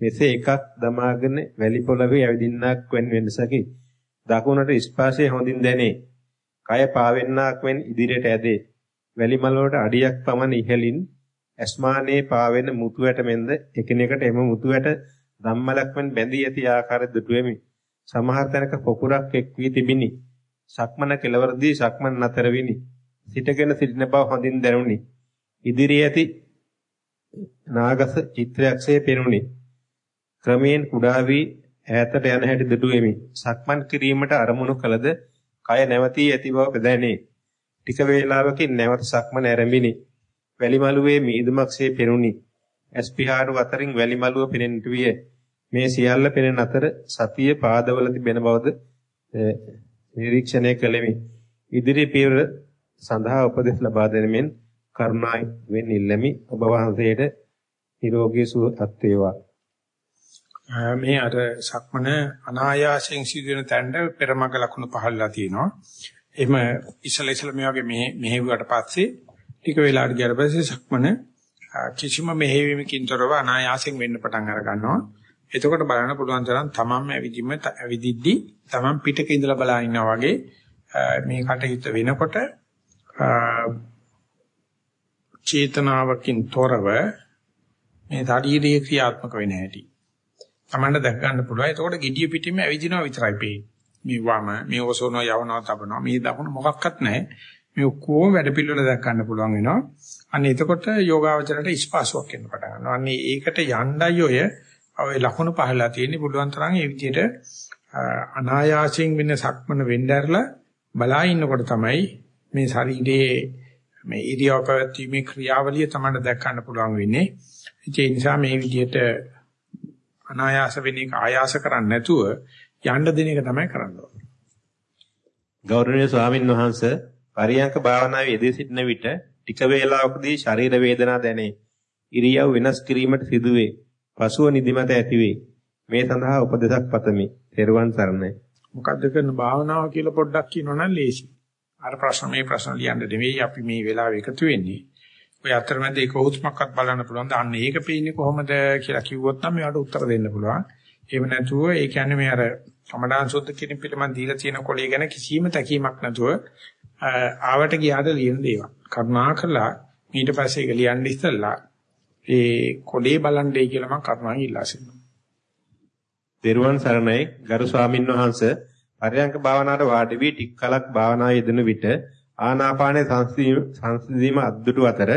මෙසේ එකක් දමාගෙන වැලි පොළවේ ඇවිදින්නක් වෙන වෙනසකි. දකුණට ස්පර්ශය හොඳින් දැනේ. කය පාවෙන්නක් වෙන් ඉදිරියට ඇදේ. වැලි මල වලට අඩියක් පමණ ඉහළින් අස්මානයේ පාවෙන මුතු වැට මෙන්ද එකිනෙකට එම මුතු වැට ධම්මලක් මෙන් බැඳී ඇති ආකාරය දුටුවෙමි. සමහර තැනක පොකුරක් එක් වී තිබිනි. සක්මන කෙලවරදී සක්මන් නතර විනි. සිටගෙන සිටින බව හොඳින් දැනුනි. ඉදිරියේ ඇති නාගස චිත්‍රයක්සේ පෙනුනි. ක්‍රමයෙන් කුඩා වී ඈතට යන හැටි දුටුවෙමි. සක්මන් කිරීමට අරමුණු කළද කය නැවතී ඇති බව දැනේ. ටික වේලාවකින් නැවත සක්මන ආරම්භිනි. වැලිමලුවේ මීදුමක්සේ පෙනුනි. ඇස්පිහාරු අතරින් වැලිමලුව පෙනෙන්නට විය. මේ සියල්ල පෙනෙන අතර සතිය පාදවල තිබෙන බවද නිරීක්ෂණය කළෙමි. ඉදිරි පියවර සඳහා උපදෙස් ලබා දෙනෙමින් කරුණායි වෙන් ඉල්ලමි. ඔබ වහන්සේට නිරෝගී සුවපත් වේවා. මේ අර සක්මන අනායාසයෙන් සිදුවෙන තැනට පෙරමග ලකුණු පහළලා තියෙනවා. එහෙම ඉස්සල ඉස්සල මේ වගේ මෙහෙ මෙහෙවුවට පස්සේ ටික වෙලාවට ගියාට පස්සේ සක්මන කිසිම මෙහෙවීමකින් තොරව අනායාසයෙන් වෙන්න පටන් අර ගන්නවා. එතකොට බලන්න පුළුවන් තරම් තමන්ම ඇවිදින්න ඇවිදිද්දි තමන් පිටක ඉඳලා බලා ඉන්නා වගේ මේ කටහිත වෙනකොට චේතනාවකින් තොරව මේ ශාරීරික ක්‍රියාත්මක වෙන හැටි. තමන්ට දැක ගන්න පුළුවන්. එතකොට gediya පිටින්ම ඇවිදිනවා විතරයි පේන්නේ. මේ වම, මේ ඔසෝනෝ යවනවා තබනවා. මේ දකුණ මොකක්වත් නැහැ. මේ ඔක්කොම වැඩ පිළිවෙල දැක ගන්න පුළුවන් වෙනවා. අන්න එතකොට යෝගාවචරයට ස්පාසුවක් එන්න පටන් ගන්නවා. අන්න ඒකට යණ්ඩයි ඔය ඔය ලකුණු පහලා තියෙන්නේ පුළුවන් තරම් ඒ විදිහට අනායාසයෙන් වෙන සක්මන වෙන්න ඇරලා බලා ඉන්නකොට තමයි මේ ශරීරයේ මේ ඉරියව් පැවැත්මේ ක්‍රියාවලිය තමයි දැක ගන්න පුළුවන් වෙන්නේ. ඒ නිසා මේ විදිහට අනායාස වෙන එක ආයාස කරන්නේ නැතුව යන්න දෙන එක තමයි කරන්න ඕනේ. ගෞරවනීය ස්වාමින් වහන්සේ පරියංක භාවනාවේ යෙදී සිටින විට ටික වේලාවකදී ශරීර වේදනා දැනේ. ඉරියව් වෙනස් කිරීමට සිදුවේ. පසුව නිදිමත ඇතිවේ. මේ සඳහා උපදේශක් පතමි. තෙරුවන් සරණයි. මොකද්ද කරන භාවනාව කියලා පොඩ්ඩක් කියනවනම් ලේසි. අර ප්‍රශ්න මේ ප්‍රශ්න ලියන්න නෙවෙයි අපි මේ වෙලාව එකතු වෙන්නේ. ඔය අතරමැද ඒක හුස්මක්වත් බලන්න පුළුවන්. අන්න ඒක පේන්නේ කොහොමද කියලා කිව්වොත් නම් මේවට උත්තර දෙන්න පුළුවන්. එහෙම නැතුව ඒ කියන්නේ මේ අර සමඩාන් සුද්ධ කිරීම පිළිබඳ දීලා තියෙන කොළේ ගැන කිසිම තැකීමක් නැතුව ආවට ගියාට ලියන දේවල්. කරුණාකරලා ඊට පස්සේ ඒක ලියන්න ඉස්සෙල්ලා ඒ කොලේ බලන්නේ කියලා මම කරුණාවෙන් ඉල්ලා සිටිනවා. දේරුවන් සරණයි ගරු ස්වාමින් වහන්සේ පරයන්ක භාවනාවට වාඩි වී ටික කලක් භාවනාවේ යෙදෙන විට ආනාපානයේ සංසිඳීම අද්දුටු අතර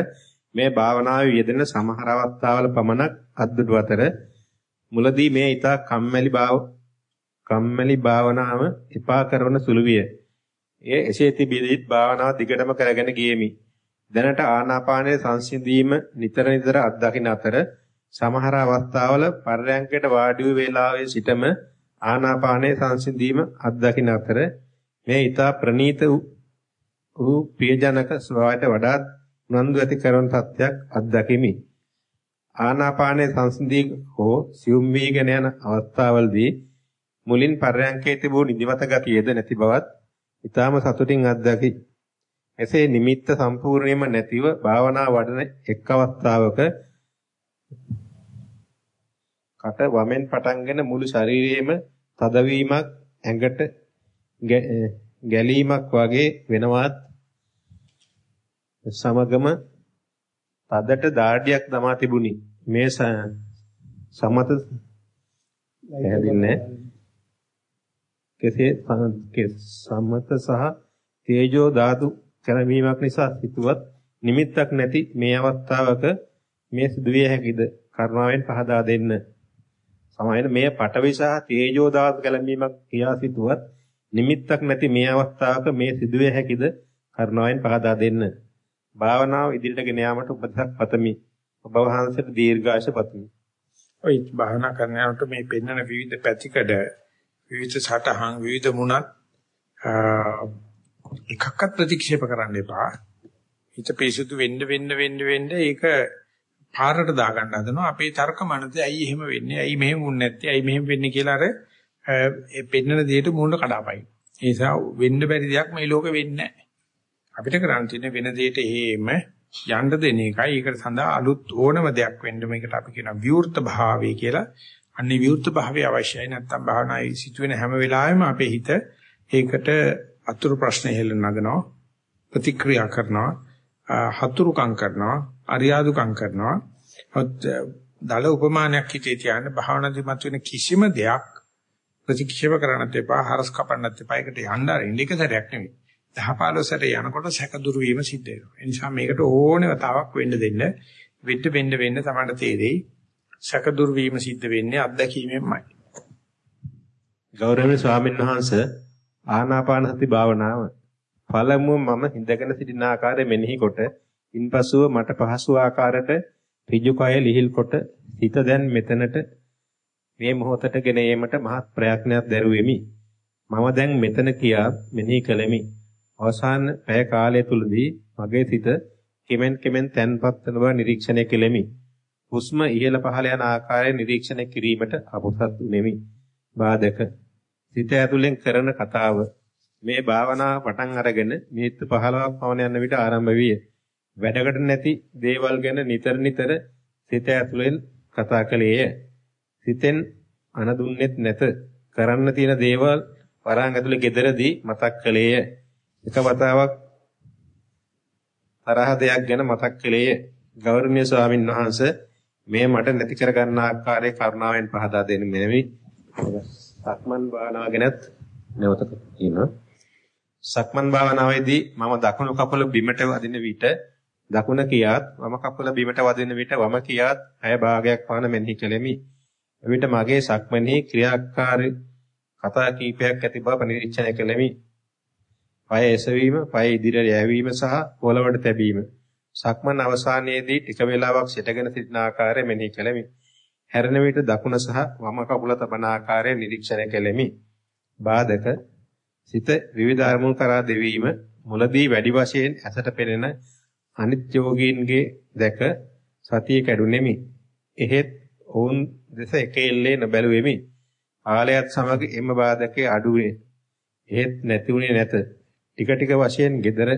මේ භාවනාවේ යෙදෙන සමහර අවස්ථාවල පමණක් අද්දුටු අතර මුලදී මේ ඊට කම්මැලි භාව කම්මැලි භාවනාව එපා කරන සුළු විය. එය එසේ තිබෙද්දිත් භාවනාව දිගටම කරගෙන ගියෙමි. දැනට ආනාපානයේ සංසිඳීම නිතර නිතර අත්දකින්න අතර සමහර අවස්ථාවල පරයන්කයට වාඩි වූ වේලාවේ සිටම ආනාපානයේ සංසිඳීම අත්දකින්න අතර මේ ඊතා ප්‍රනීත වූ ප්‍රියජනක ස්වභාවයට වඩා උනන්දු ඇති කරන තත්යක් අත්දකිමි. ආනාපානයේ සංසිඳී හෝ සියුම් වීගෙන යන අවස්ථාවලදී මුලින් පරයන්කේ තිබූ නිදිමත ගතියද නැති බවත් ඊටාම සතුටින් අත්දකි. එසේ නිමිත්ත සම්පූර්ණයෙන්ම නැතිව භාවනා වඩන එක් අවස්ථාවක කට වමෙන් පටන්ගෙන මුළු ශරීරයේම තදවීමක් ඇඟට ගැලීමක් වගේ වෙනවත් සමගම තදට දාඩියක් දමා තිබුණි. මේ සමත පැහැදින්නේ කෙසේ සමත සහ තේජෝ ධාතු කැළඹීමක් නිසා සිටුවත් නිමිත්තක් නැති මේ අවස්ථාවක මේ සිදුවිය හැකිද? කරුණාවෙන් පහදා දෙන්න. සමහරවිට මේ පටවි සහ තේජෝ දාස් ගැලවීමක් කියා සිටුවත් නිමිත්තක් නැති මේ අවස්ථාවක මේ සිදුවිය හැකිද? කරුණාවෙන් පහදා දෙන්න. භාවනාව ඉදිරියට ගෙන යාමට උපදෙසක් පතමි. ඔබ වහන්සේට දීර්ඝාෂ පතමි. ඔය භාවනා කරන යනකොට මේ පෙන්වන විවිධ පැතිකඩ විවිධ සටහන් විවිධ මුණත් එකක්වත් ප්‍රතික්ෂේප කරන්න එපා. හිත පිසුදු වෙන්න වෙන්න වෙන්න වෙන්න ඒක පාරට දාගන්න හදනවා. අපේ තර්ක මනසේ ඇයි එහෙම වෙන්නේ? ඇයි මෙහෙම වුන්නේ නැත්තේ? ඇයි මෙහෙම වෙන්නේ කියලා අර ඒ පෙන්නන දෙයට මූණ කඩාපයි. ඒ නිසා වෙන්න බැරි දෙයක් මේ ලෝකෙ වෙන්නේ නැහැ. අපිට කරන්න තියෙන වෙන දෙයට හේම යන්න දෙන එකයි. ඒකට සඳහා අලුත් ඕනම දෙයක් වෙන්න මේකට අපි කියන විවෘත භාවය කියලා. අන්නේ විවෘත භාවය අවශ්‍යයි. නැත්තම් භාවනායි සිදුවෙන හැම වෙලාවෙම අපේ හිත ඒකට අතුරු ප්‍රශ්න හෙල නගනවා. ප්‍රතික්‍රියා කරනවා. හතුරුකම් කරනවා. අරියාදුකම් කරනවා. දල උපමානයක් හිතේ තියාගෙන භාවනාදී මතුවෙන කිසිම දෙයක් ප්‍රතික්ෂේප කරන්නත් එපා, හරස් කපන්නත් එපා. ඒකට යන්න ආරින්න එක සැරයක් නෙවෙයි. 10 15 සැරේ යනකොට සැකදුරු වීම සිද්ධ වෙනවා. ඒ නිසා මේකට ඕනේ වතාවක් වෙන්න දෙන්න. වෙන්න වෙන්න වෙන්න තමයි තේරෙයි. සැකදුරු වීම සිද්ධ වෙන්නේ අත්දැකීමෙන්මයි. ගෞරවනීය ස්වාමීන් වහන්සේ ආනාපාන සති භාවනාව පළමුව මම හිඳගෙන සිටින ආකාරය මෙනෙහි කොට ඉන්පසුව මට පහසු ආකාරයට ඍජු කය ලිහිල් කොට හිත දැන් මෙතනට මේ මොහොතට ගෙන ඒමට මහත් ප්‍රයත්නයක් දැරුවෙමි. මම දැන් මෙතන කියා මෙනෙහි කළෙමි. අවසාන පැය කාලය තුලදී මගේ සිත කෙමෙන් කෙමෙන් තැන්පත් වන බව නිරීක්ෂණය කෙලෙමි. හුස්ම ඉහළ පහළ යන ආකාරය නිරීක්ෂණය කිරීමට අපොසත් උනේමි. බාධක සිත ඇතුලෙන් කරන කතාව මේ භාවනාව පටන් අරගෙන මිනිත්තු 15ක් පවන යන විට ආරම්භ විය. වැඩකට නැති දේවල් ගැන නිතර නිතර සිත ඇතුලෙන් කතා කළේය. සිතෙන් අනදුන්නෙත් නැත. කරන්න තියෙන දේවල් වරහන් ඇතුලේ gederදී මතක් කළේය. එක වතාවක් තරහ දෙයක් ගැන මතක් කළේය. ගෞරවනීය ස්වාමින් වහන්සේ මේ මට නැති කර ගන්න ආකාරයේ කරුණාවෙන් පහදා දෙන්න මෙවි. සක්මන් භාවනාව ගැනත් නැවත කියනවා. සක්මන් භාවනාවේදී මම දකුණු කකුල බිමට වදින විට දකුණ කියාත් වම කකුල බිමට වදින විට වම කියාත් අය භාගයක් පවන මෙනෙහි කෙලෙමි. එවිට මගේ සක්මනේ ක්‍රියාකාරී කතා කීපයක් ඇති බව නිරීක්ෂණය කෙලෙමි. පය එසවීම, පය ඉදිරියට යැවීම සහ පොළවට තැබීම. සක්මන් අවසානයේදී ටික වේලාවක් සිටගෙන සිටින ආකාරය මෙනෙහි කෙලෙමි. හැරෙන විට දකුණ සහ වම කකුල තබන ආකාරය නිරීක්ෂණය කෙලෙමි. බාධක සිත විවිධ අරමුණු කරා දෙවීම මුලදී වැඩි වශයෙන් ඇසට පෙනෙන අනිත් යෝගීන්ගේ දැක සතිය කැඩුනේමි. එහෙත් ඔවුන් දෙස එකෙල්ලේ නොබැලුවෙමි. ආලයත් සමග එම බාධකේ අඩුවේ. එහෙත් නැතිුනේ නැත. ටික ටික වශයෙන් gedara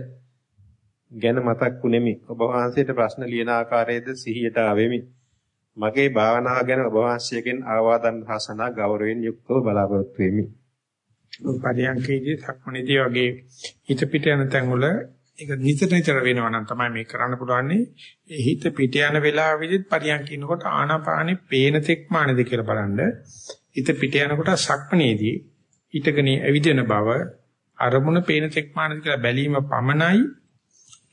ගැන මතක් වුනේමි. ඔබ වහන්සේට ප්‍රශ්න ලියන ආකාරයේද සිහියට ආවෙමි. මගේ භාවනාව ගැන ඔබ වහන්සේගෙන් ආවාදන් හසනා ගෞරවයෙන් යුක්තව බලාපොරොත්තු වෙමි. පරියන්කේදී සක්මණේදී වගේ හිත පිට යන තැන් වල ඒක නිතර නිතර වෙනවා නම් තමයි මේ කරන්න පුළුවන්නේ. ඒ හිත පිට යන වෙලාවෙදිත් පරියන්ක ඉන්නකොට ආනාපානෙ පේන තෙක් මානද කියලා බලන්න. හිත පිට යනකොට සක්මණේදී හිතගෙන ඇවිදින බව අරමුණ පේන තෙක් මානද කියලා බැලීම පමණයි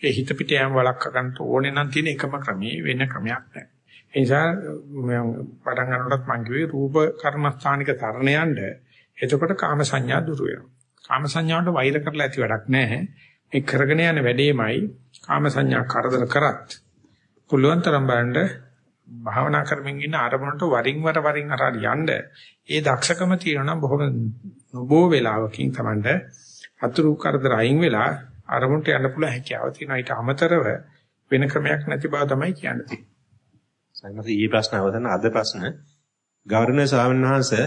ඒ හිත පිට යෑම වළක්ව ගන්න ඕනේ නම් තියෙන එකම ක්‍රමයේ වෙන ක්‍රමයක් නැහැ. ඒ නිසා මම පටන් ගන්නකොටත් මම කිව්වේ රූප කර්මස්ථානික තරණ යන්න එතකොට කාම සංඥා දුර වෙනවා. කාම සංඥාවට වෛර කරලා ඇති වැඩක් නැහැ. මේ කරගෙන යන වැඩේමයි කාම සංඥා කරදර කරත් පුළුවන් තරම් බලන්න භාවනා කරමින් ඉන්න අරමුණට වරින් වර වරින් අර යන්න ඒ දක්ෂකම තියෙනවා නම් බොහොම නොබෝ වෙලාවකින් Tamanට අතුරු කරදර අයින් වෙලා අරමුණට යන්න පුළුවන් හැකියාව තියෙනවා ඊට අමතරව වෙන ක්‍රමයක් නැති බව තමයි කියන්නේ. සයිමස් ඊ ප්‍රශ්න අවසන් අද ප්‍රශ්න ගෞරවනීය ස්වාමීන් වහන්සේ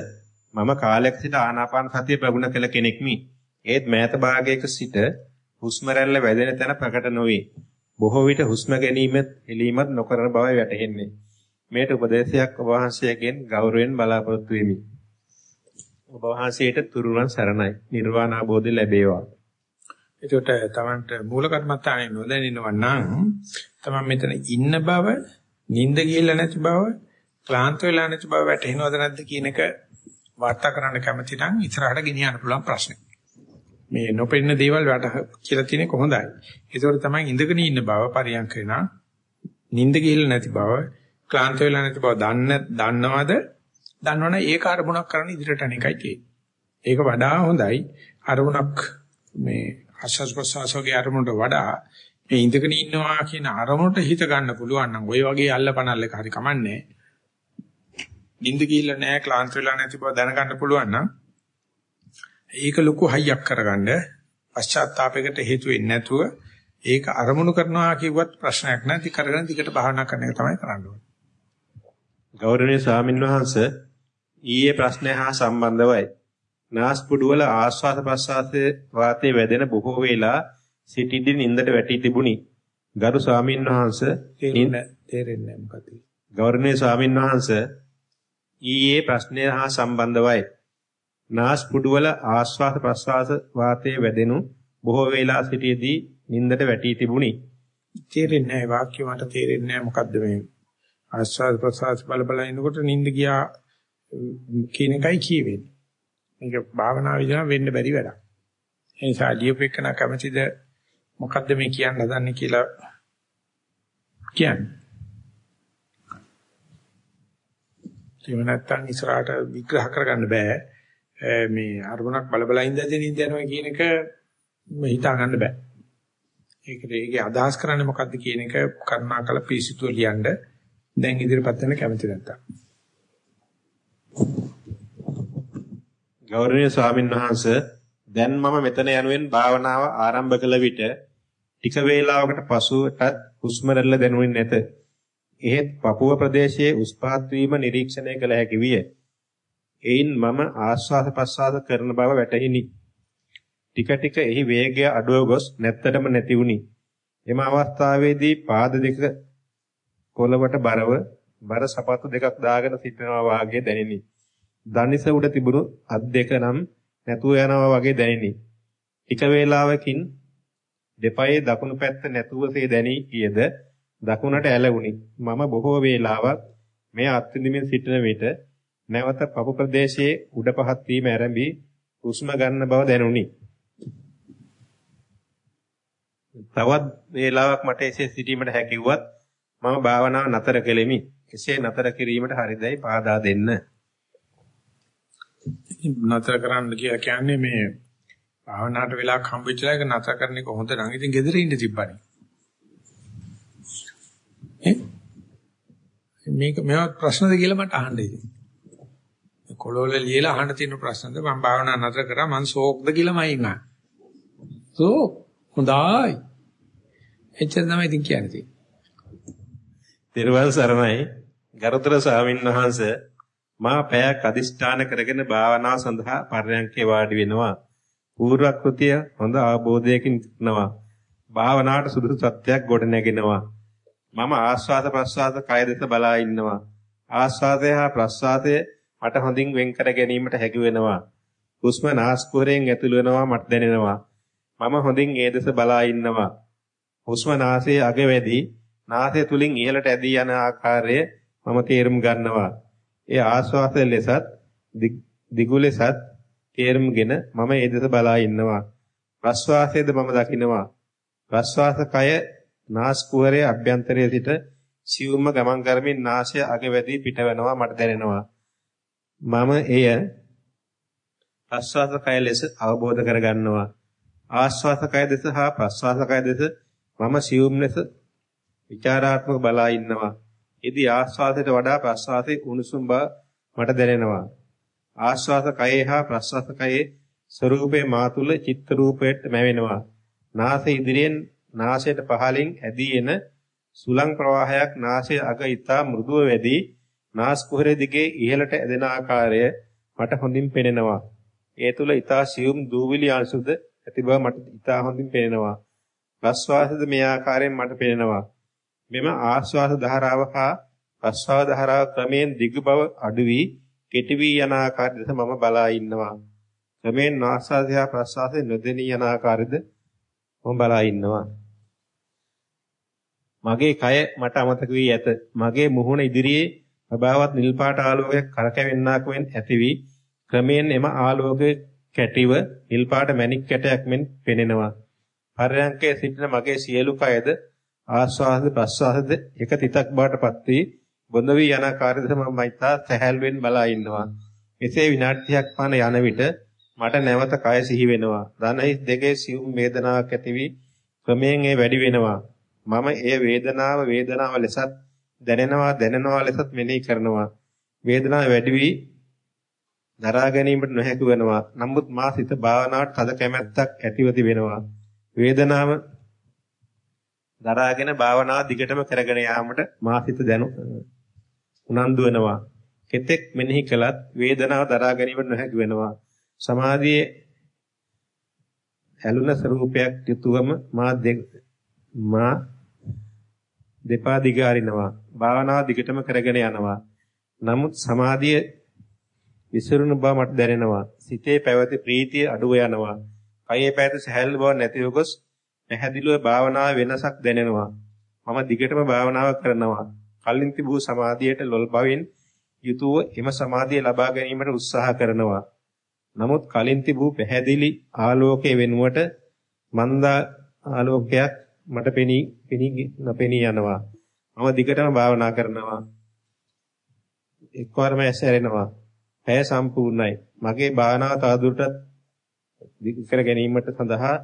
මම කාලයක් සිට ආනාපාන සතිය ප්‍රගුණ කළ කෙනෙක්මි. ඒත් මෑත භාගයක සිට හුස්ම රැල්ල වැදෙන තැන ප්‍රකට නොවේ. බොහෝ විට හුස්ම ගැනීමත් එලීමත් නොකරන බවයි වැටහෙන්නේ. මේට උපදේශයක් ඔබ වහන්සේගෙන් ගෞරවයෙන් බලාපොරොත්තු වෙමි. ඔබ වහන්සේට තුරුවන් සරණයි. නිර්වාණ අවබෝධය ලැබේවා. එතකොට තමන්ට මූල කර්මත්තානේ නොදැනෙනව නම් තමන් මෙතන ඉන්න බව, නිින්ද ගිහිල්ලා නැති බව, ක්ලාන්ත වෙලා නැති බව වැටහෙනවද නැද්ද කියන එක වාර්තා කරන්න කැමති නම් ඉස්සරහට ගෙනියන්න පුළුවන් ප්‍රශ්නේ. මේ නොපෙන්න දේවල් වැට කියලා තියෙන්නේ කොහොඳයි. ඒකෝර තමයි ඉඳගෙන ඉන්න බව පරියන්ක වෙනා නිින්ද ගිහිල්ලා නැති බව, ක්ලාන්ත වෙලා නැති බව දන්න දන්නවද? දන්නවනේ ඒක අරමුණක් කරන්න ඉදිරියට අන එකයි තියෙන්නේ. ඒක වඩා හොඳයි අරමුණක් මේ ආශස් ප්‍රසවාසෝගේ අරමුණට වඩා මේ ඉඳගෙන ඉන්නවා කියන අරමුණට හිත ගන්න පුළුවන් නම් ওই වගේ අල්ලපනල් එක හරි කමන්නේ. නිින්ද ගිහිල්ලා නැහැ ක්ලාන්ත වෙලා නැති බව දැනගන්න පුළුවන් නම් ඒක ලොකු හයියක් කරගන්න පශ්චාත්තාවයකට හේතු වෙන්නේ නැතුව ඒක අරමුණු කරනවා කියුවත් ප්‍රශ්නයක් නැති කරගෙන දිගට භාවනා කරන එක තමයි කරන්න ඕනේ. ගෞරවනීය ස්වාමින්වහන්සේ ඊයේ ප්‍රශ්නය හා සම්බන්ධවයි. නාස්පුඩු වල ආස්වාද ප්‍රසආසයේ වාතයේ වැදෙන බොහෝ වේලා සිටින්දින් නින්දට වැටි තිබුණි. ගරු ස්වාමින්වහන්සේ තේරෙන්නේ මොකද? ගෞරවනීය ස්වාමින්වහන්සේ ඊයේ ප්‍රශ්නය හා සම්බන්ධවයි. නාස්පුඩු වල ආස්වාද ප්‍රසආස වාතයේ වැදෙනු බොහෝ වේලා සිටියේදී නින්දට වැටි තිබුණි. තේරෙන්නේ නැහැ වාක්‍ය මට තේරෙන්නේ නැහැ මොකද්ද මේ ආස්වාද ප්‍රසආස බල බල ඉනකොට නින්ද ගියා කියන එකයි කියවෙන්නේ. මේක භාවනා විදිහට වෙන්න බැරි වැඩක්. ඒ නිසා ලියුපෙකන කැමැතිද මොකද්ද මේ කියන්න හදන්නේ කියලා කියන්නේ. ඒ නැත්තම් ඉස්සරහට විග්‍රහ කරගන්න බෑ. මේ අරමුණක් බල බල ඉඳදී නින්ද යනවා කියන එක හිතා ගන්න බෑ. ඒකට ඒකේ අදහස් කරන්නේ මොකද්ද කියන එක කරුණාකර පිසිතුව ලියන්න දැන් ඉදිරියපත් වෙන්න කැමති නැත්තම්. ගෞරවනීය ස්වාමින් වහන්සේ දැන් මම මෙතන යනුවෙන් භාවනාව ආරම්භ කළ විට ටික වේලාවකට පසුවට හුස්ම රැල්ල දැනුනේ නැත. එහෙත් පපුව ප්‍රදේශයේ උස් පහත් වීම නිරීක්ෂණය කළ හැකි විය. එයින් මම ආශ්වාස ප්‍රශ්වාස කරන බව වැටහිනි. ටික ටික එහි වේගය අඩුව ගොස් නැත්තටම නැති වුනි. එම අවස්ථාවේදී පාද දෙක කොළවට බරව බර සපත්තු දෙකක් දාගෙන සිටිනවා වාගේ දැනිනි. දනිස උඩ තිබුණු අත් දෙක නම් නැතුව යනවා වගේ දැනිනි. ටික වේලාවකින් දෙපයේ දකුණු පැත්ත නැතුවසේ දැනී කියද දකුණට ඇලවුනි. මම බොහෝ වේලාවක් මේ අත්විඳින්මින් සිටින විට නැවත පපු ප්‍රදේශයේ උඩ පහත් වීම ආරම්භී හුස්ම ගන්න බව දැනුනි. තවත් වේලාවක් මට එසේ සිටීමට හැකියුවත් මම භාවනාව නතර කෙලෙමි. එසේ නතර කිරීමට හරිදයි පාදා දෙන්න. නතර කරන්න කියලා කියන්නේ මේ භාවනාවට වෙලාවක් හම්බෙච්චලා ඒක නතර කරන එක හොඳ නම් ඉතින් ගෙදර ඉන්න තිබ්බනේ. මේක මේවත් ප්‍රශ්නද කියලා මට අහන්න ඉතින්. කොළවල ලියලා අහන්න තියෙන ප්‍රශ්නද මම භාවනා නතර කරා මං ශෝක්ද කියලා මයින් අහන. ශෝක් හොඳයි. එච්චර තමයි ඉතින් කියන්නේ. තිරුවන් සරණයි ගරුතර ස්වාමීන් වහන්සේ මා පැයක් අදිෂ්ඨාන කරගෙන භාවනාව සඳහා පර්යන්කේ වාඩි වෙනවා. පූර්වක්‍ෘතිය හොඳ අවබෝධයකින් කරනවා. භාවනාවට සුදුසු සත්‍යයක් ගොඩ නැගෙනවා. මම ආස්වාද ප්‍රස්වාද කය දෙස බලා ඉන්නවා. ආස්වාදය හා ප්‍රස්වාදය මට හොඳින් වෙන් කර ගැනීමට හැකි වෙනවා. හුස්ම නාස්කුහරයෙන් ඇතුළු වෙනවා මට දැනෙනවා. මම හොඳින් ඒ දෙස බලා ඉන්නවා. හුස්ම නාසයේ අග වැඩි, නාසය තුලින් ඉහළට ඇදී යන ආකාරය මම තේරුම් ගන්නවා. ඒ ආස්වාද ලෙසත් දිගු ලෙසත් තේරුම්ගෙන මම ඒ දෙස බලා ඉන්නවා. ප්‍රස්වාසයේද මම දකිනවා. ප්‍රස්වාස කය නාස් කුහරයේ අභ්‍යන්තරයේ සිට සියුම්ම ගමන් කරමින් නාසය අග වැඩි පිටවෙනවා මට දැනෙනවා. මම එය ප්‍රස්වාස කය ලෙස අවබෝධ කරගන්නවා. ආස්වාස කය දෙස හා ප්‍රස්වාස කය දෙස මම සියුම් ලෙස විචාරාත්මක බලා ඉන්නවා. ඉදී ආස්වාදයට වඩා ප්‍රස්වාසයේ උණුසුම් බව මට දැනෙනවා. ආස්වාස කයේ හා ප්‍රස්වාස කයේ ස්වરૂපේ මා තුල චිත්ත රූපයට මැවෙනවා. නාසය ඉදිරියෙන් නාසයට පහලින් ඇදී එන සුලං ප්‍රවාහයක් නාසයේ අග ඊතා මෘදුව වැඩි නාස් කුහරය දිගේ ඉහළට ඇදෙන ආකාරය මට හොඳින් පෙනෙනවා. ඒ තුල ඊතා සියුම් දූවිලි අංශුද ඇති බව මට ඊතා හොඳින් පෙනෙනවා. ප්‍රස්වාසද මේ ආකාරයෙන් මට පෙනෙනවා. මෙම ආස්වාස ධාරාව හා ප්‍රස්වාස ධාරාව ක්‍රමයෙන් දිග බව අඩු වී කෙටි වී යන ආකාරය දෙස මම බලා ඉන්නවා. ක්‍රමයෙන් ආස්වාසය හා ප්‍රස්වාසය නොදෙනී යන ආකාරයද මම බලා ඉන්නවා. මගේ කය මට අමතක වී ඇත. මගේ මුහුණ ඉදිරියේ ප්‍රභාවත් නිල් පාට ආලෝකයක් කරකැවෙන්නාක් මෙන් ඇති වී ක්‍රමයෙන් එම ආලෝකයේ කැටිව නිල් පාට මණික් කැටයක් මෙන් පෙනෙනවා. පරයන්කේ සිටින මගේ සියලු කයද ආස්වාද ප්‍රස්වාද එක තිතක් බාටපත් වී බොඳ වී යන ආකාරයද මම මයිතා සැහැල්ලුවෙන් බලා ඉන්නවා. එසේ විනාඩියක් පමණ යන විට මට නැවත කය සිහි වෙනවා. ධනහිස් දෙකේ සියුම් වේදනාවක් ඇති වී ක්‍රමයෙන් ඒ වැඩි වෙනවා. මම ඒ වේදනාව වේදනාව ලෙසත් දැනෙනවා දැනෙනවා ලෙසත් මෙනෙහි කරනවා. වේදනාව වැඩි වී දරා ගැනීමට නොහැකි වෙනවා. නමුත් මා සිත භාවනාවට තද කැමැත්තක් ඇතිව තිබෙනවා. වේදනාව දරාගෙන භාවනාව දිගටම කරගෙන යාමට මා සිත දැනු උනන්දු වෙනවා. කෙතෙක් මෙනෙහි කළත් වේදනාව දරා ගැනීමට නොහැකි වෙනවා. සමාධියේ ඇලුන ස්වરૂපයක් යුතුවම මා මා දෙපා දිගාරිනවා. භාවනාව දිගටම කරගෙන යනවා. නමුත් සමාධිය විසිරුණු බව මට දැනෙනවා. සිතේ පැවති ප්‍රීතිය අඩුව යනවා. කයේ පැවති සහැල්ලු බව නැතිව ගොස් පැහැදිලිව භාවනාව වෙනසක් දැනෙනවා. මම දිගටම භාවනාව කරනවා. කලින් තිබූ සමාධියට ලොල් බවින් යුතුව එම සමාධිය ලබා ගැනීමට උත්සාහ කරනවා. නමුත් කලින් තිබූ පැහැදිලි ආලෝකයේ වෙනුවට මන්දා ආලෝකයක් මට පෙනී පෙනී නොපෙනී යනවා. මම දිගටම භාවනා කරනවා. එක්වරම ඇසැරෙනවා. පැය සම්පූර්ණයි. මගේ භාවනාව තවදුරටත් දිග කර ගැනීමට සඳහා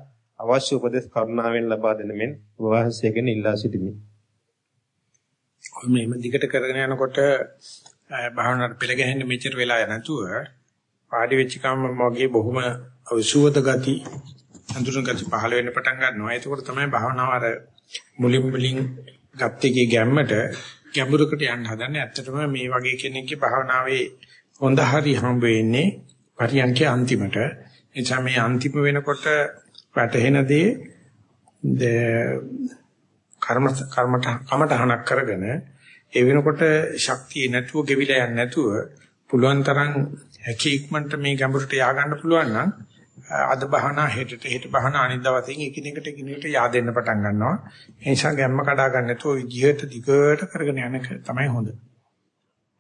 අවශ්‍ය උපදෙස් කරුණාවෙන් ලබා දෙන මෙන් වහන්සේගෙන් ඉල්ලා සිටිමි. මේ දිගට කරගෙන යනකොට භාවනාවට පෙළ ගැහෙන්න මෙච්චර වෙලා නැතුව පාඩි වෙච්ච කම මගේ බොහොම අවසුවද ගති අඳුරන ගති පහළ වෙන්න පටන් ගන්නවා. ඒකෝට තමයි භාවනාව අර මුලින් මුලින් ගත්තේගේ ගැම්මට ගැඹුරකට යන්න හදන්නේ. ඇත්තටම මේ වගේ කෙනෙක්ගේ භාවනාවේ හොඳ හරි හම්බ වෙන්නේ පරියන්කේ අන්තිමට. එනිසා මේ අන්තිම වෙනකොට වැටහෙන දේ කර්ම කර්මට කමටහනක් කරගෙන ඒ වෙනකොට ශක්තිය නැතුව ගෙවිලා යන්නේ නැතුව පුළුවන් තරම් හැකි ඉක්මනට මේ ගැඹුරට යා ගන්න පුළුවන් නම් අද බහනා හෙටට හෙට බහනා අනිත් දවසෙන් එකිනෙකට එකිනෙකට yaadෙන්න පටන් ගන්නවා. ඒ නිසා ගැම්ම කඩා ගන්න නැතුව විදිහට දිගට කරගෙන යන එක තමයි හොඳ.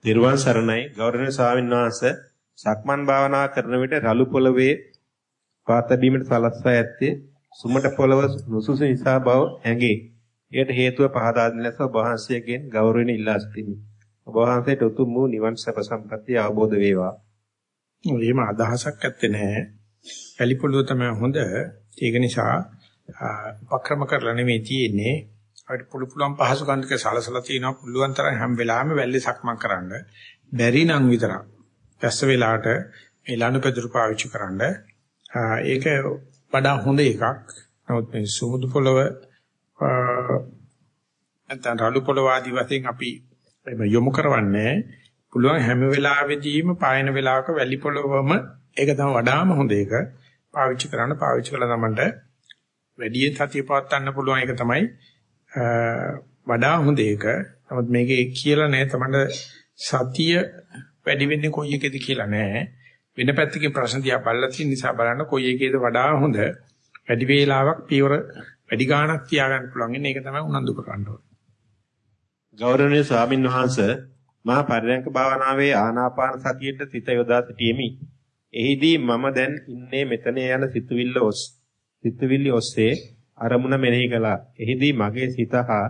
දිරුවන් සරණයි ගෞරවනීය ස්වාමීන් වහන්සේ සක්මන් භාවනා කරන විට රළු පොළවේ පාතබීමට සලස්වා ඇත්තේ සුමට පොළව නුසුසු නිසා බව ඇඟේ. එයට හේතුව පහදා දෙන ලෙස ඔබ වහන්සේගෙන් ගෞරවයෙන් ඉල්ලා සිටිමි. ඔබ වහන්සේට උතුම් වූ නිවන් සැප සම්පත්තිය අවබෝධ වේවා. එහෙම අදහසක් ඇත්තේ නැහැ. පැලි පොළොව තමයි හොඳ. ඒක නිසා උපක්‍රම කරලා නෙමෙයි තියෙන්නේ. අපිට පුළු පුළුවන් පහසු කන්දක සලසලා තියෙනවා පුළුවන් තරම් හැම වෙලාවෙම වැල්ලේ සක්මන් කරන්න. බැරි නම් විතරක්. දැස්ස වෙලාවට මේ ලනුපෙදුරු පාවිච්චි කරන්න. ඒක වඩා හොඳ එකක්. නමුත් මේ සුමුදු පොළව නැත්නම් රළු පොළව ආදී වශයෙන් අපි යොමු කරවන්නේ පුළුවන් හැම වෙලාවෙදීම පායන වෙලාවක වැලි පොළවම ඒක තමයි වඩාම හොඳ එක. පාවිච්චි කරන්න පාවිච්චි කළා තමන්ට වැඩි සතිය පවත්වන්න පුළුවන් එක තමයි වඩා හොඳ එක. නමුත් මේකේ කියලා නැහැ තමන්ට සතිය වැඩි වෙන්නේ කොයි එකේද කියලා නැහැ. වෙන පැත්තකින් ප්‍රශ්න දිහා බලලා තියෙන නිසා බලන්න කොයි එකේද වඩා හොඳ වැඩි වේලාවක් පියවර වැඩි ගාණක් තියාගන්න පුළුවන්. ඒක තමයි උනන්දු කරන්න ඕනේ. ගෞරවනීය ස්වාමින් වහන්සේ මා පරිණක භාවනාවේ ආනාපාන සතියට සිත යොදා සිටීමි. එහිදී මම දැන් ඉන්නේ මෙතන යන සිතුවිල්ල ඔස් සිතුවිලි ඔස්සේ අරමුණ මෙනෙහි කළා. එහිදී මගේ සිත හා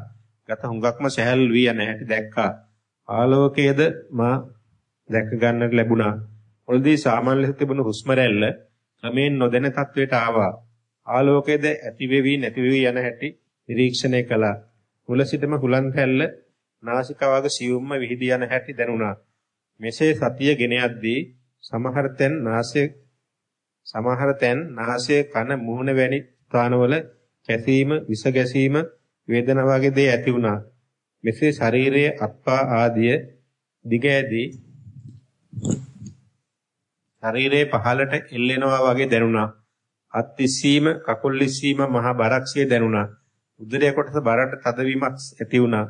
ගත හුඟක්ම සැහැල්ලු වී යන හැටි දැක්කා. ආලෝකයේද මා දැක ගන්නට ලැබුණා. මුලදී සාමාන්‍ය ලෙස තිබුණු හුස්ම රැල්ල ක්‍රමයෙන් නොදැන තත්වයට ආවා. ආලෝකයේද ඇති වෙවි නැති වෙවි යන හැටි නිරීක්ෂණය කළා. මුල සිටම හුලන් රැල්ල නාසිකාවක සියුම්ම විහිදී යන හැටි දැනුණා. මෙසේ සතිය ගෙන යද්දී සමහර තැන් නාසයේ සමහර තැන් නාසයේ කන මුහුණ වැනි ස්ථානවල කැසීම, විස ගැසීම, වේදනාව වගේ දේ ඇති වුණා. මෙසේ ශරීරයේ අත්පා ආදිය දිග ඇදී ශරීරයේ පහළට එල්ලෙනවා වගේ දැනුණා. අත් ඉස්සීම, කකුල් ඉස්සීම මහ බරක්සිය දැනුණා. උදරයේ කොටස බරට තදවීමක් ඇති වුණා.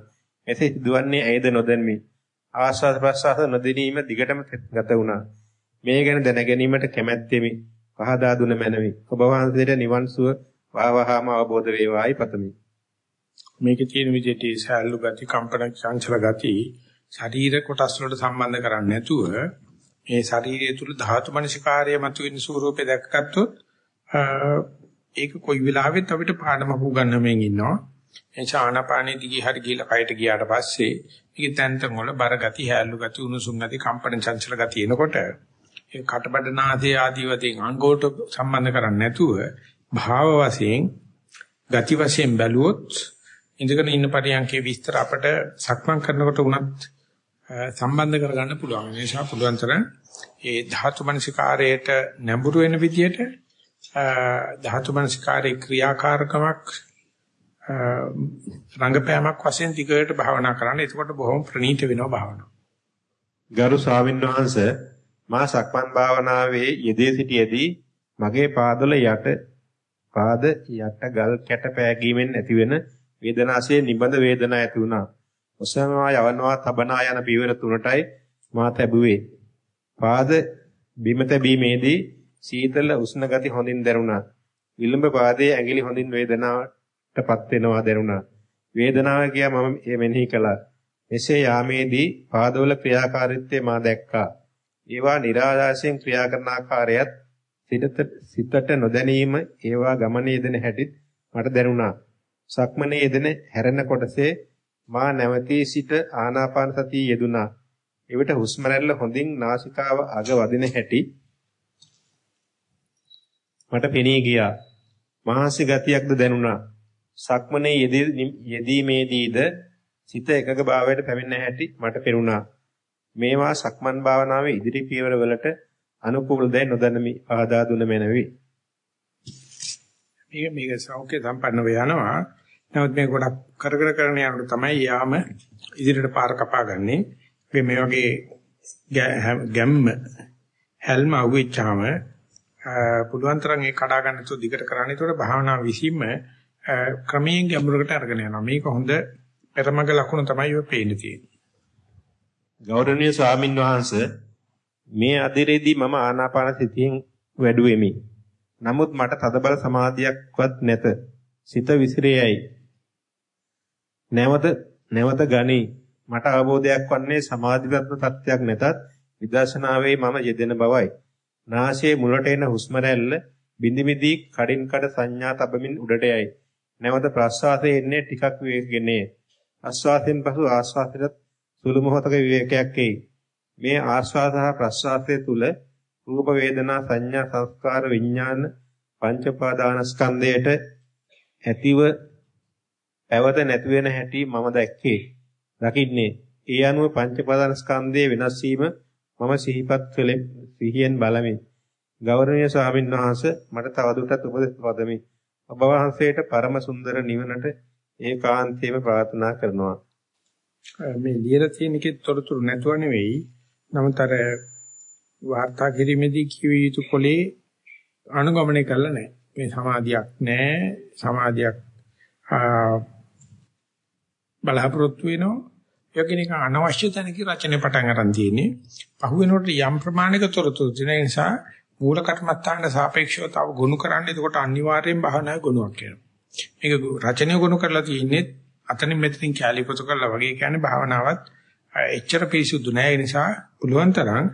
මෙසේ සිදුවන්නේ ඇයිද නොදැනමි. ආශ්වාස ප්‍රශ්වාස නොදැනීම දිගටම ගත වුණා. මේ ගැන දැන ගැනීමට කැමැත්තෙමි. පහදා දුන මැනවි. ඔබ වහන්සේට නිවන් සුව වාවහාම අවබෝධ වේවායි පතමි. මේකේ තියෙන විදිහට සෑල්ලු ගති, කම්පන චංචල ගති ශරීර කොටස් වලට සම්බන්ධ කරන්නේ නැතුව මේ ශරීරය තුල ධාතු මනසිකාර්යය මතුවෙන ස්වරූපේ දැක්කත්තොත් ඒක කොයි වෙලාවෙත් අපිට පාඩම හුගන්නමින් ඉන්නවා. එනිසා ආනාපානෙ දිගේ හරි ගිහලා කයට ගියාට පස්සේ මේක තැන් තැන් වල බර ගති, හැලු ගති, උණුසුම් ගති, කම්පන චංචල ගති එනකොට ඒ කටබඩ නාදේ ආදී වශයෙන් අංගෝට සම්බන්ධ කරන්නේ නැතුව භාව වශයෙන් ගති වශයෙන් බැලුවොත් ඉඳගෙන ඉන්න පරියන්කේ විස්තර අපට සක්මන් කරනකොට උනත් සම්බන්ධ කරගන්න පුළුවන්. ඒ නිසා පුළුවන් තරම් ඒ ධාතු මනසිකාරයට නැඹුරු වෙන විදිහට ධාතු මනසිකාරයේ ක්‍රියාකාරකමක් රංගපෑමක් වශයෙන් දිගට භාවනා කරන්න. එතකොට බොහොම ප්‍රණීත වෙනවා භාවනාව. ගරු ස්වාමින්වහන්සේ මා සක්මන් භාවනාවේ යෙදී සිටියේදී මගේ පාදවල යට පාද යට ගල් කැට පෑගීමෙන් ඇතිවෙන වේදනාසේ නිබඳ වේදනා ඇති වුණා. ඔසවනවා යවනවා තබනවා යන පියවර තුනටයි මා තැබුවේ. පාද බිම තැබීමේදී සීතල උෂ්ණ ගති හොඳින් දැනුණා. විලම්භ පාදයේ ඇඟිලි හොඳින් වේදනාවටපත් වෙනවා දැනුණා. වේදනාව කියා මම මෙනෙහි කළා. එසේ යාමේදී පාදවල ක්‍රියාකාරීත්වය මා දැක්කා. ඒවා નિરાයාසයෙන් ක්‍රියා කරන ආකාරයත් සිතට නොදැනීම ඒවා ගමනේ යෙදෙන හැටිත් මට දැනුණා. සක්මනේ යෙදෙන හැරෙන කොටසේ මා නැවතී සිට ආනාපාන සතිය යෙදුනා. එවිට හුස්ම රැල්ල හොඳින් නාසිකාව අග වදින හැටි මට පෙනී ගියා. මහසි ගතියක්ද දැනුණා. සක්මනේ යෙදීමේදීද සිත එකක භාවයට පැමිණ හැටි මට පෙනුණා. මේවා සක්මන් භාවනාවේ ඉදිරි පියවර වලට අනුකූල දැයි නොදැනමි ආදා දුන මැනවි. මේක මේක සෞඛ්‍ය සම්පන්නව යනවා. නමුත් මේ ගොඩක් කරගෙන කරගෙන යනකොට තමයි යාම ඉදිරියට පාර කපාගන්නේ. මේ මේ වගේ ගැම්ම හැල්ම අහුවෙච්චාම පුළුවන් තරම් ඒ කඩා ගන්න තු දිගට කරන්නේ. ඒතකොට භාවනා විසීම ක්‍රමයෙන් ගැඹුරකට අරගෙන යනවා. මේක හොඳ පෙරමග ලකුණු තමයි ඔය පේන්නේ තියෙන්නේ. ගෞරවනීය ස්වාමින් වහන්සේ මේ අදිරේදී මම ආනාපාන සතියෙන් වැඩුවෙමි. නමුත් මට තදබල සමාධියක්වත් නැත. සිත විසිරෙයයි. නැවත නැවත ගනි. මට අවබෝධයක් වන්නේ සමාධිගත තත්ත්වයක් නැතත් විදර්ශනාවේ මම යෙදෙන බවයි. නාසයේ මුලට එන හුස්ම රැල්ල බිඳි බිඳි කඩින් කඩ සංඥා තබමින් උඩට යයි. නැවත ප්‍රශ්වාසයේ එන්නේ ටිකක් වේගෙනේ. ආශ්වාසයෙන් පසු ආශ්වාසයට සුළු මොහොතක විවේකයක් එයි. මේ ආස්වාද සහ ප්‍රස්වාසයේ තුල රූප වේදනා සංඥා සංස්කාර විඥාන පංච පාදානස්කන්ධයට ඇතිව පැවත නැති වෙන හැටි මම දැක්කේ. දකින්නේ. ඒ අනුව පංච පාදානස්කන්ධයේ වෙනස් වීම මම සිහිපත් කළේ සිහියෙන් බලමි. ගෞරවනීය ස්වාමීන් වහන්සේ මට තවදුරටත් උපදෙස් පදමි. ඔබ වහන්සේට පරම සුන්දර නිවනට ඒකාන්තයෙන්ම ප්‍රාර්ථනා කරනවා. මේ ලියලා තියෙන එකේ තොරතුරු නැතුව නෙවෙයි. නමුත් අර වාර්තා කිරීමේදී කිව යුතු කොලේ අනුගමනය කළා නැහැ. මේ සමාධියක් නැහැ. සමාධියක් බලාපොරොත්තු වෙනවා. යකිනික අනවශ්‍ය තැනක රචනය පටන් ගන්න තියෙන්නේ. පහු වෙනකොට යම් ප්‍රමාණික තොරතුරු තියෙන නිසා මූල කර්මත්තාන සාපේක්ෂව තව ගොනු කරන්න. එතකොට අනිවාර්යෙන් බහනාවේ ගුණයක් වෙනවා. මේක රචනය ගොනු කරලා තියෙන්නේ අතනින් මෙතනින් කැලිපොත කරලා වගේ කියන්නේ භාවනාවත් එච්චර පිරිසුදු නෑ ඒ නිසා පුළුවන් තරම්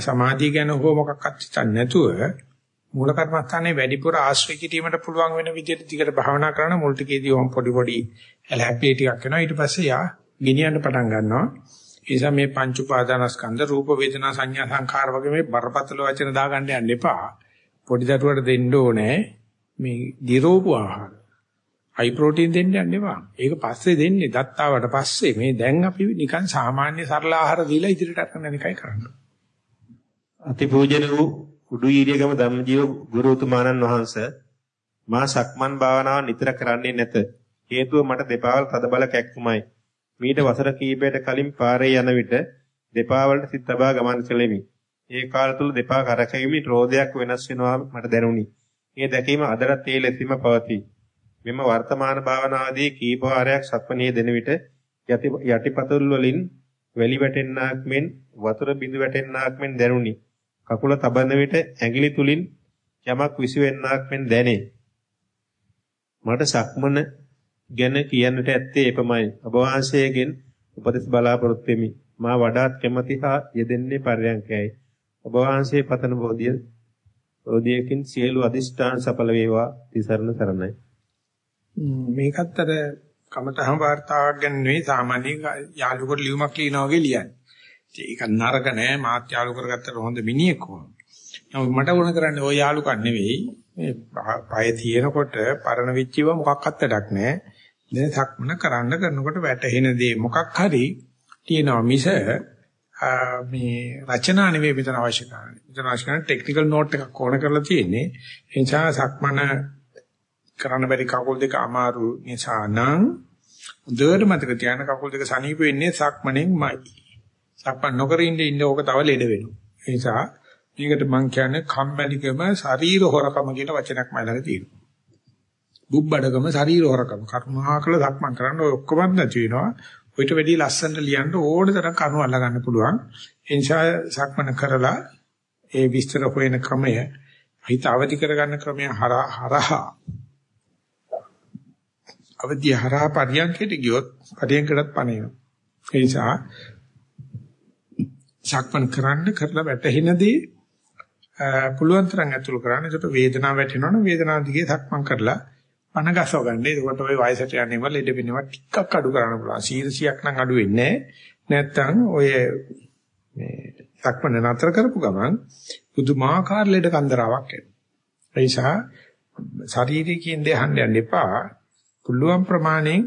සමාධිය ගැන හෝ මොකක්වත් හිතන්නේ නැතුව මූල කර්මස්ථානයේ වැඩිපුර ආශ්‍රය කිරීමට පුළුවන් වෙන විදිහට ටිකට භාවනා කරන මුල් ටිකේදී වම් පොඩි පොඩි හැප්පී ටිකක් වෙනවා ඊට පස්සේ යා ගෙනියන්න පටන් ගන්නවා. ඒ නිසා මේ පංච උපාදානස්කන්ධ රූප වේදනා සංඥා සංඛාර වගේ මේ බරපතල වචන දාගන්න යන්න එපා. පොඩි දරුවට දෙන්න ඕනේ මේ දිරෝපු ආහාර. හයි ප්‍රෝටීන් දෙන්න යන්න එපා. ඒක පස්සේ දෙන්නේ දත්තාවට පස්සේ. මේ දැන් අපි නිකන් සාමාන්‍ය සරල ආහාර දීලා ඉදිරියට අරගෙන යන එකයි කරන්නේ. අතිපූජන වූ උඩුීරියගම ධම්මජීව ගුරුතුමාණන් වහන්සේ මා සක්මන් භාවනාව නිතර කරන්නේ නැත. හේතුව මට දෙපාවල් තදබල කැක්කුමයි. මීට වසර කිහිපයකට කලින් පාරේ යන විට දෙපා වලට සිත් තබා ගමන් කළෙමි. ඒ කාල තුල දෙපා කරකැවීමේ රෝදයක් වෙනස් වෙනවා මට දැනුනි. ඒ දැකීම අදටත් ඒ ලෙසම පවතී. මෙම වර්තමාන භාවනාවේදී කීප වාරයක් සක්මණේ දෙන විට යටිපතුල් වලින් වැලි වැටෙන්නාක් මෙන් වතුර බිඳ වැටෙන්නාක් මෙන් දැනුනි. කකුල තබන විට ඇඟිලි තුලින් යමක් විසිවෙන්නක් මෙන් දැනේ. මට සක්මන ගැන කියන්නට ඇත්තේ එපමණයි. ඔබ වහන්සේගෙන් උපදෙස් බලාපොරොත්තු වෙමි. මා වඩාත් කැමැති හා යෙදෙන්නේ පරයන්කයයි. ඔබ වහන්සේ පතන බෝධිය බෝධියකින් සියලු අදිෂ්ඨාන සඵල වේවා. තිසරණ සරණයි. මේකත් අර කමතහම වார்த்தාවක් ගැන නෙවෙයි සාමාන්‍ය යාළුවෙකුට ලියුමක් ලියනවා වගේ ලියන්නේ. ඒක නරක නෑ මාත් යාළු කරගත්තට හොඳ මිනිහෙක් වුණා. නමුත් මට වුණ කරන්නේ ওই යාළුකම් නෙවෙයි. මේ පය තියෙනකොට පරණ විච්චිව මොකක්වත් වැඩක් නෑ. දැන් සක්මන කරන්න කරනකොට වැටෙන දේ මොකක් හරි තියෙනවා මිස මේ රචනා නෙවෙයි මෙතන අවශ්‍ය කරන්නේ. මෙතන අවශ්‍ය කරන්නේ ටෙක්නිකල් නෝට් එකක් ඕන කරලා තියෙන්නේ. ඒ නිසා සක්මන කරන්න බැරි කකුල් දෙක අමාරු නිසා නම් හොඳට මතක තියාගන්න කකුල් දෙක සනීප වෙන්නේ සක්මණෙන්මයි. සක්මන් නොකර ඉන්න ඉන්න ඕක තව ලෙඩ වෙනවා. ඒ නිසා මේකට මම කියන්නේ කම්මැලිකම ශරීර හොරකම කියන වචනයක් මම ළඟ තියෙනවා. බුබ්බඩකම ශරීර හොරකම කරුණාකර සක්මන් කරන්න ඔය ඔක්කොම නැති වෙනවා. ඔయిత වැඩි ලස්සනට ලියන්න ඕන තරම් කරුණු අල්ල ගන්න පුළුවන්. ඒ නිසා සක්මන කරලා ඒ විස්තර හොයන ක්‍රමය හිත අවදි කරගන්න ක්‍රමය හරහා අවදි හරහා පරියන්කයට ගියොත් පරියන්කටත් පණිනවා. ඒ නිසා සක්මන් කරන්න කරලා වැටෙනදී පුළුවන් තරම් ඇතුළු කරන්න. ඒකට වේදනාව වැටෙනවනේ වේදනාව දිගේ සක්මන් කරලා පණ ගසව ගන්න. ඒකට ඔය වයසට යන්නේම ලෙඩ වෙනවා ටිකක් අඩු කරන්න පුළුවන්. 100ක් නම් අඩු වෙන්නේ නැත්තම් ඔය මේ සක්මන නතර කරපු ගමන් පුදුමාකාර ලෙඩ කන්දරාවක් එනවා. ඒ නිසා ශාරීරිකයෙන් දෙහන්න යන්න එපා. පුළුවන් ප්‍රමාණයෙන්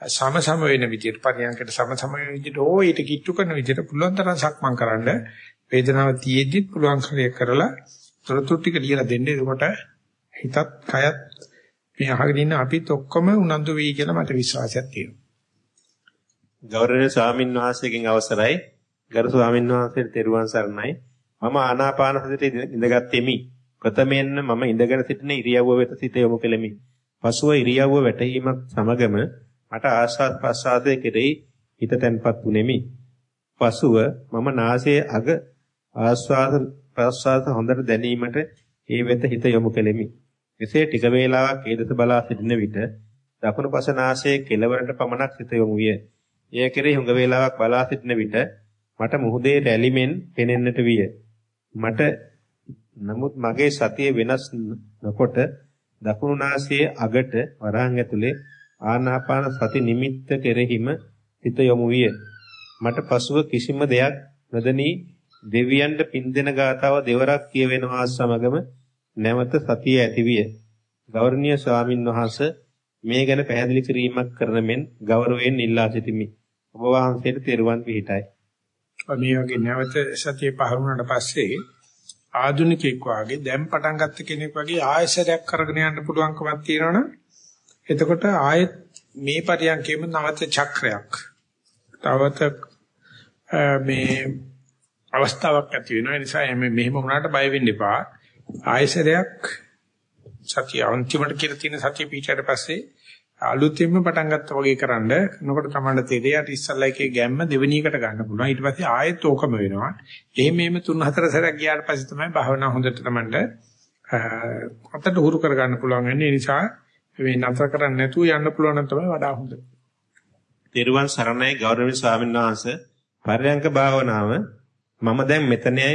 සම සම වෙන විදිහට පරියන්කට සම සම වෙන විදිහට ඕ ඊට කිට්ටු කරන විදිහට පුළුවන් තරම් සක්මන් කරන්න වේදනාව තියෙද්දිත් පුළුවන් කරිය කරලා තොරතුරු ටික ලියලා දෙන්න. එතකොට හිතත් කයත් මේ අහගෙන ඉන්න අපිත් ඔක්කොම උනන්දු වෙයි කියලා මට විශ්වාසයක් තියෙනවා. ගෞරවනීය ස්වාමින් වහන්සේගෙන් අවසරයි. ගරු ස්වාමින් වහන්සේට තෙරුවන් සරණයි. මම ආනාපාන සතියේ ඉඳගත්ෙමි. ප්‍රථමයෙන්ම මම ඉඳගෙන සිටින ඉරියව්ව වෙත සිත යොමු කෙලෙමි. පසුව ඉරියව්ව වැටීමත් සමගම මට ආස්වාද ප්‍රසආදයේ කෙරෙහි හිත තැන්පත් වුනේමි. පසුව මම නාසයේ අග ආස්වාද ප්‍රසආද හොඳට දැනීමට ඒ වෙත හිත යොමු කෙලෙමි. එසේ ටික වේලාවක් ඒ දෙස බලා සිටින විට දකුණු පස නාසයේ කෙළවරට පමණක් සිත යොමු විය. එය කෙරෙහි හුඟ වේලාවක් බලා සිටින විට මට මුහුදේ රැලිමෙන් පෙනෙන්නට විය. මට නමුත් මගේ සතිය වෙනස් නොකොට දකුණු නාසයේ අගට වරහන් ඇතුලේ ආනාපාන සති නිමිත්ත කෙරෙහිම හිත යොමු විය. මට පසුව කිසිම දෙයක් නොදැනී දෙවියන්ට පින් දෙන ගාතාව දෙවරක් කියවෙනවා සමගම නැවත සතිය ඇතිවිය. ගෞරවනීය ස්වාමින් වහන්සේ මේ ගැන පැහැදිලි කිරීමක් කරන මෙන් ගෞරවයෙන් ඉල්ලා සිටිමි. ඔබ වහන්සේට තෙරුවන් පිහිටයි. මේ වගේ නැවත සතිය පහළ වුණාට පස්සේ ආධුනිකෙක් වාගේ දැන් පටන් ගත්ත කෙනෙක් වගේ ආයසරයක් කරගෙන යන්න පුළුවන්කමක් තියෙනවනම් එතකොට ආයෙත් මේ පරියන්කේම නවත චක්‍රයක්. තවත මේ අවස්ථාවක් ඇති වෙනවා. ඒ නිසා මෙහෙම වුණාට බය වෙන්න එපා. ආයසරයක් සතිය අන්තිමට කියලා තියෙන සතිය පිටට පස්සේ අලුතෙන්ම පටන් ගත්තා වගේ කරන්න. නකොට තමයි තේරෙයි අර ඉස්සල්ලා එකේ ගැම්ම දෙවෙනි එකට ගන්න පුළුවන්. ඊට පස්සේ ආයෙත් ඕකම වෙනවා. එහෙම මෙහෙම තුන් හතර සැරයක් ගියාට පස්සේ තමයි භාවනා හොඳට තමයි අතට හුරු කර ගන්න පුළුවන් වෙන්නේ. ඒ නිසා මේ නතර කරන්නේ නැතුව යන්න පුළුවන් නම් තමයි වඩා හොඳ. තෙරුවන් සරණයි ගෞරවනීය ස්වාමීන් වහන්සේ පරයන්ක භාවනාව මම දැන් මෙතනයි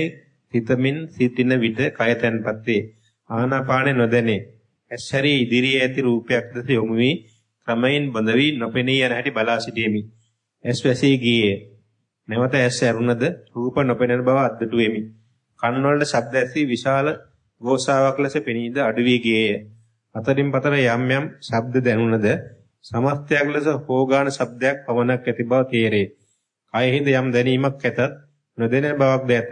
හිතමින් සිටින විට කය තැන්පත් වේ. ආනාපානෙ නොදැනේ. ඇස්සරි ඉදිරියේ ඇති රූපයක් දැස යොමු වී ක්‍රමයෙන් බඳ වී නොපෙනී යන හැටි බලා සිටීමි. ඇස් වැසී ගියේ. නැවත ඇස් ඇරුණද රූප නොපෙනෙන බව අද්දුටු වෙමි. කන් වලට ශබ්ද ඇසී විශාල ගෝසාවක් ලෙස පෙනීද අඩු වී ගියේය. අතරින් පතර යම් යම් ශබ්ද දැනුණද සමස්තයක් ලෙස හෝගාන ශබ්දයක් පවණක් ඇති බව තේරේ. කයෙහිද යම් දැනීමක් ඇතත් නොදැනෙන බවක් ද ඇත.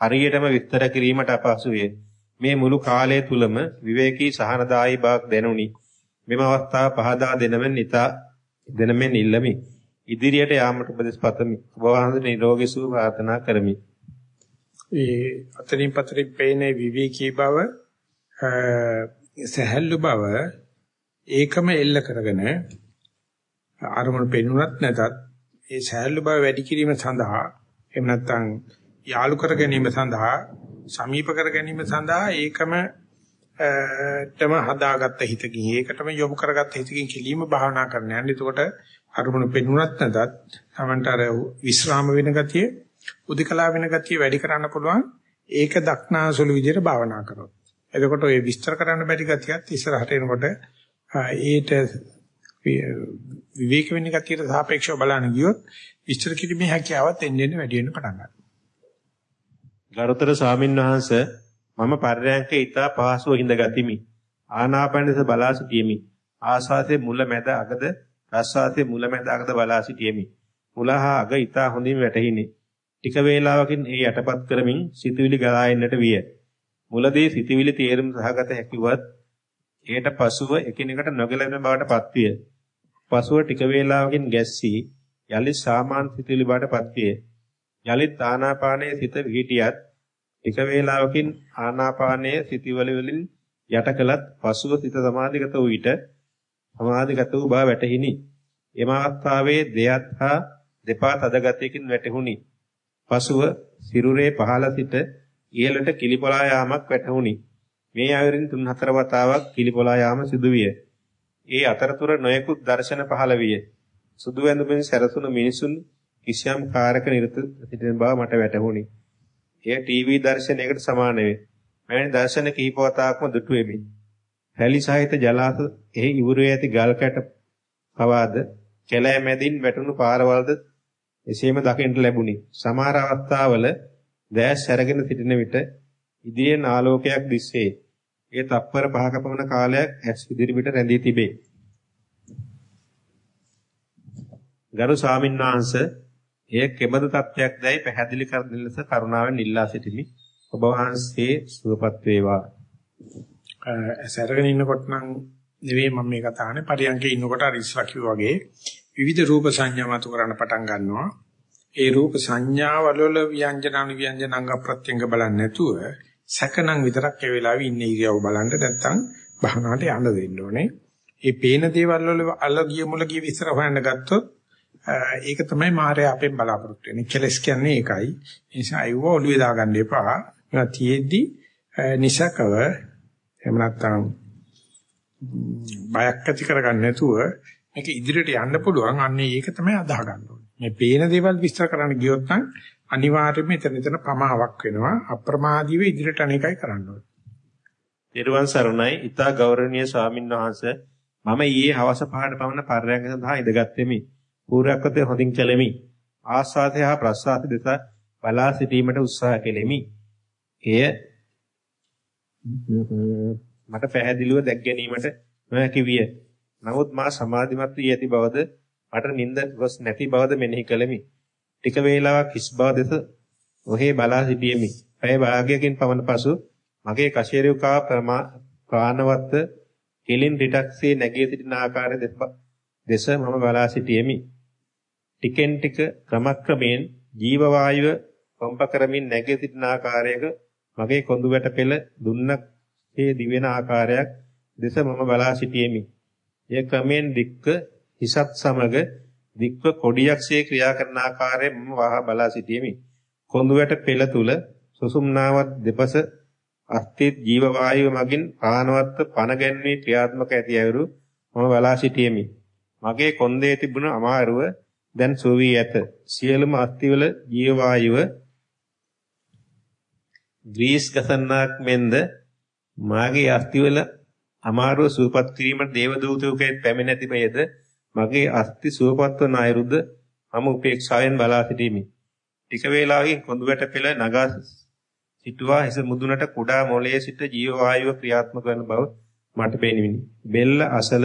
හරියටම විස්තර කිරීමට අපහසු වේ. මේ මුළු කාලය තුලම විවේකී සහනදායී බවක් දැනුනි. මෙම අවස්ථාව පහදා දෙනමෙන් ඉතා දෙනමෙන් ඉල්ලමි. ඉදිරියට යාමට උපදෙස් පතමි. ඔබ වහන්සේ නිරෝගී සුව ප්‍රාර්ථනා කරමි. ඒ අතරින් පතරින් පේනේ විවේකී බව සහැල්ලු බව ඒකම එල්ල කරගෙන අරමුණු පෙන්ුණත් නැතත් ඒ සහැල්ලු බව වැඩි කිරීම සඳහා එහෙම නැත්නම් යාලු කර ගැනීම සඳහා සමීප කර ගැනීම සඳහා ඒකම තම හදාගත්ත හිතකින් ඒකටම යොමු කරගත්ත හිතකින් කිලීම භාවනා කරන්න යන්නේ. එතකොට අරමුණු පෙන්ුණත් නැතත් Tamanට අර විස්රාම වෙන ගතිය, උදිකලා වෙන ගතිය වැඩි කරන්න පුළුවන්. ඒක දක්නාසුළු විදිහට භාවනා කරොත්. එතකොට ඔය විස්තර කරන්න බැරි ගතියත් ඉස්සරහට එනකොට ඒට විවේක වෙන්න කතියට සාපේක්ෂව බලන්න ගියොත් විස්තර කිරීමේ හැකියාවත් එන්නේ වැඩි වෙන්න පටන් ගන්නවා. ගරුතර ස්වාමීන් වහන්ස මම පර්යංකේ ඊතා පහසුව හිඳ ගතිමි. ආනාපානස බලා සිටියෙමි. ආස්වාදයේ මුල මැද අගද ප්‍රස්වාදයේ මුල මැද අගද බලා සිටියෙමි. මුල හා අග ඊතා හොඳින් වැටහිනි. ටික වේලාවකින් ඒ යටපත් කරමින් සිතුවිලි ගලා එන්නට විය. මුලදී සිතුවිලි තේරුම් සහගත හැකිවත් එයට පසුව එකිනෙකට නොගැලෙන බවට පත්විය. පසුව ටික වේලාවකින් ගැස්සී යලි සාමාන්‍ය සිතුවිලි බවට පත්විය. යලිත් ආනාපානයේ සිත විහිටියත් ටික වේලාවකින් ආනාපානයේ සිටිවල වලින් යට කළත් පසුව සිත සමාධිගත වූ විට සමාධිගත වූ බව වැටහිනි. එම අවස්ථාවේ දෙයත් හා දෙපා තද ගතියකින් වැටහුණි. පසුව සිරුරේ පහළ සිට ඉහළට කිලිපොලා යාමක් වැටහුණි. මේ ආයුරින් තුන් හතර වතාවක් කිලිපොලා යාම සිදුවිය. ඒ අතරතුර නොයෙකුත් දර්ශන පහළ විය. සුදු ඇඳුමින් සැරසුණු මිනිසුන් කිසියම් කාරක නිරත සිටින බව මට වැටහුණි. එය ටීවී දර්ශනයකට සමාන වේ. මෙවැනි දර්ශන කිහිප වතාවක්ම දුටුවෙමි. රැලි සහිත ජලාශ එහි ඉවුරේ ඇති ගල් කැට පවාද කැලෑ මැදින් වැටුණු පාරවල්ද එසේම දකින්නට ලැබුණි. සමහර අවස්ථාවල දැස් සැරගෙන සිටින විට ඉදිරියෙන් ආලෝකයක් දිස්සේ. ඒ තප්පර පහක පමණ කාලයක් ඇස් ඉදිරිපිට රැඳී තිබේ. ගරු ස්වාමින්වහන්සේ එය කෙබඳු තත්ත්වයක් දැයි පැහැදිලි කර දෙන ලෙස කරුණාවෙන් ඉල්ලා සිටිමි. ඔබ වහන්සේ සුවපත් වේවා. සැරගෙන ඉන්නකොට නම් නෙවෙයි මම මේ කතා කරන්නේ පරියන්කේ ඉන්නකොට අර ඉස්ලා කිව්වා වගේ විවිධ රූප සංඥා මතු කරන්න පටන් ගන්නවා. ඒ රූප සංඥාවල වල ව්‍යංජන අනු ව්‍යංජන අංග ප්‍රත්‍යංග බලන්නේ නැතුව සැකනම් විතරක් ඒ වෙලාවේ ඉන්නේ ඉරියව් බලන්න නැත්තම් බහනාට යන්න දෙන්න ඕනේ. ඒ පේන දේවල් වල අල්ල ගිය මුල ගිය විස්තර හොයන්න ගත්තොත් ඒක තමයි මායя අපෙන් බලාපොරොත්තු වෙන්නේ. කෙලස් කියන්නේ ඒකයි. ඒ නිසා අයව ඔළුවේ දාගන්න එපා. ඒවා තියෙද්දි නිසකව එහෙම නැත්නම් බයක් ඇති කරගන්න නැතුව මේක ඉදිරියට යන්න පුළුවන්. අන්නේ ඒක තමයි අදාහ ගන්න ඕනේ. මේ පේන දේවල් විස්තර කරන්න ගියොත් නම් අනිවාර්යයෙන්ම එතන එතන ප්‍රමාවක් වෙනවා. අප්‍රමාදීව ඉදිරියට අනේකයි කරන්න ඕනේ. ඊරුවන් සරණයි. ඊතා ගෞරවනීය ස්වාමින් වහන්සේ මම ඊයේ හවස පහට පමණ පර්යංග සඳහා ඉඳගත්ෙමි. පූර්වක්වතේ හොඳින් කළෙමි. ආස්වාදය හා ප්‍රස්වාද දෙස බලා සිටීමට උත්සාහ කෙලෙමි. එය මට පැහැදිලිව දැක් ගැනීමට නොහැකි විය. නමුත් මා සමාධිමත් වී ඇති බවද මට නිින්ද ගොස් නැති බවද මෙනෙහි කළෙමි. ටික වේලාවක් හිස් බව දෙස ඔහේ බලා සිටියෙමි. පැය භාගයකින් පමණ පසු මගේ කශේරුකා ප්‍රාණවත් කෙලින් රිටක්සේ නැගී සිටින ආකාරය දෙස මම බලා සිටියෙමි. ටිකෙන් ටික ක්‍රමක්‍රමයෙන් ජීව වායුව පම්ප කරමින් නැගී සිටින ආකාරයක මගේ කොඳු වැට පෙළ දුන්නක් ඒ දිවෙන ආකාරයක් දෙස මම බලා සිටියෙමි. එය ක්‍රමෙන් දික්ක හිසත් සමග දික්ව කොඩියක්සේ ක්‍රියා කරන ආකාරය මම වහා බලා සිටියෙමි. කොඳු වැට පෙළ තුල සුසුම්නාවත් දෙපස අස්තිත් ජීව වායුව මගින් ප්‍රාණවත්ව පන ගැන්වී ක්‍රියාත්මක ඇති අයුරු මම බලා සිටියෙමි. මගේ කොන්දේ තිබුණ අමාරුව දැන් සෝවී ඇත. සියලුම අස්තිවල ජීව වායුව ග්‍රීස් ගසන්නාක් මෙන්ද මාගේ අස්තිවල අමාරුව සූපත් කිරීමට දේව දූතයෙකුට පැමිණ ඇතිපයද මගේ අස්ති සූපත් වන අයුරුද මම උපේක්ෂාවෙන් බලා සිටිමි. ටික වේලාවකින් කොඳු වැට පෙළ නගා සිටුවා හිස මුදුනට කුඩා මොළයේ සිට ජීව වායුව ක්‍රියාත්මක වන බව මට පෙනිවිනි. බෙල්ල අසල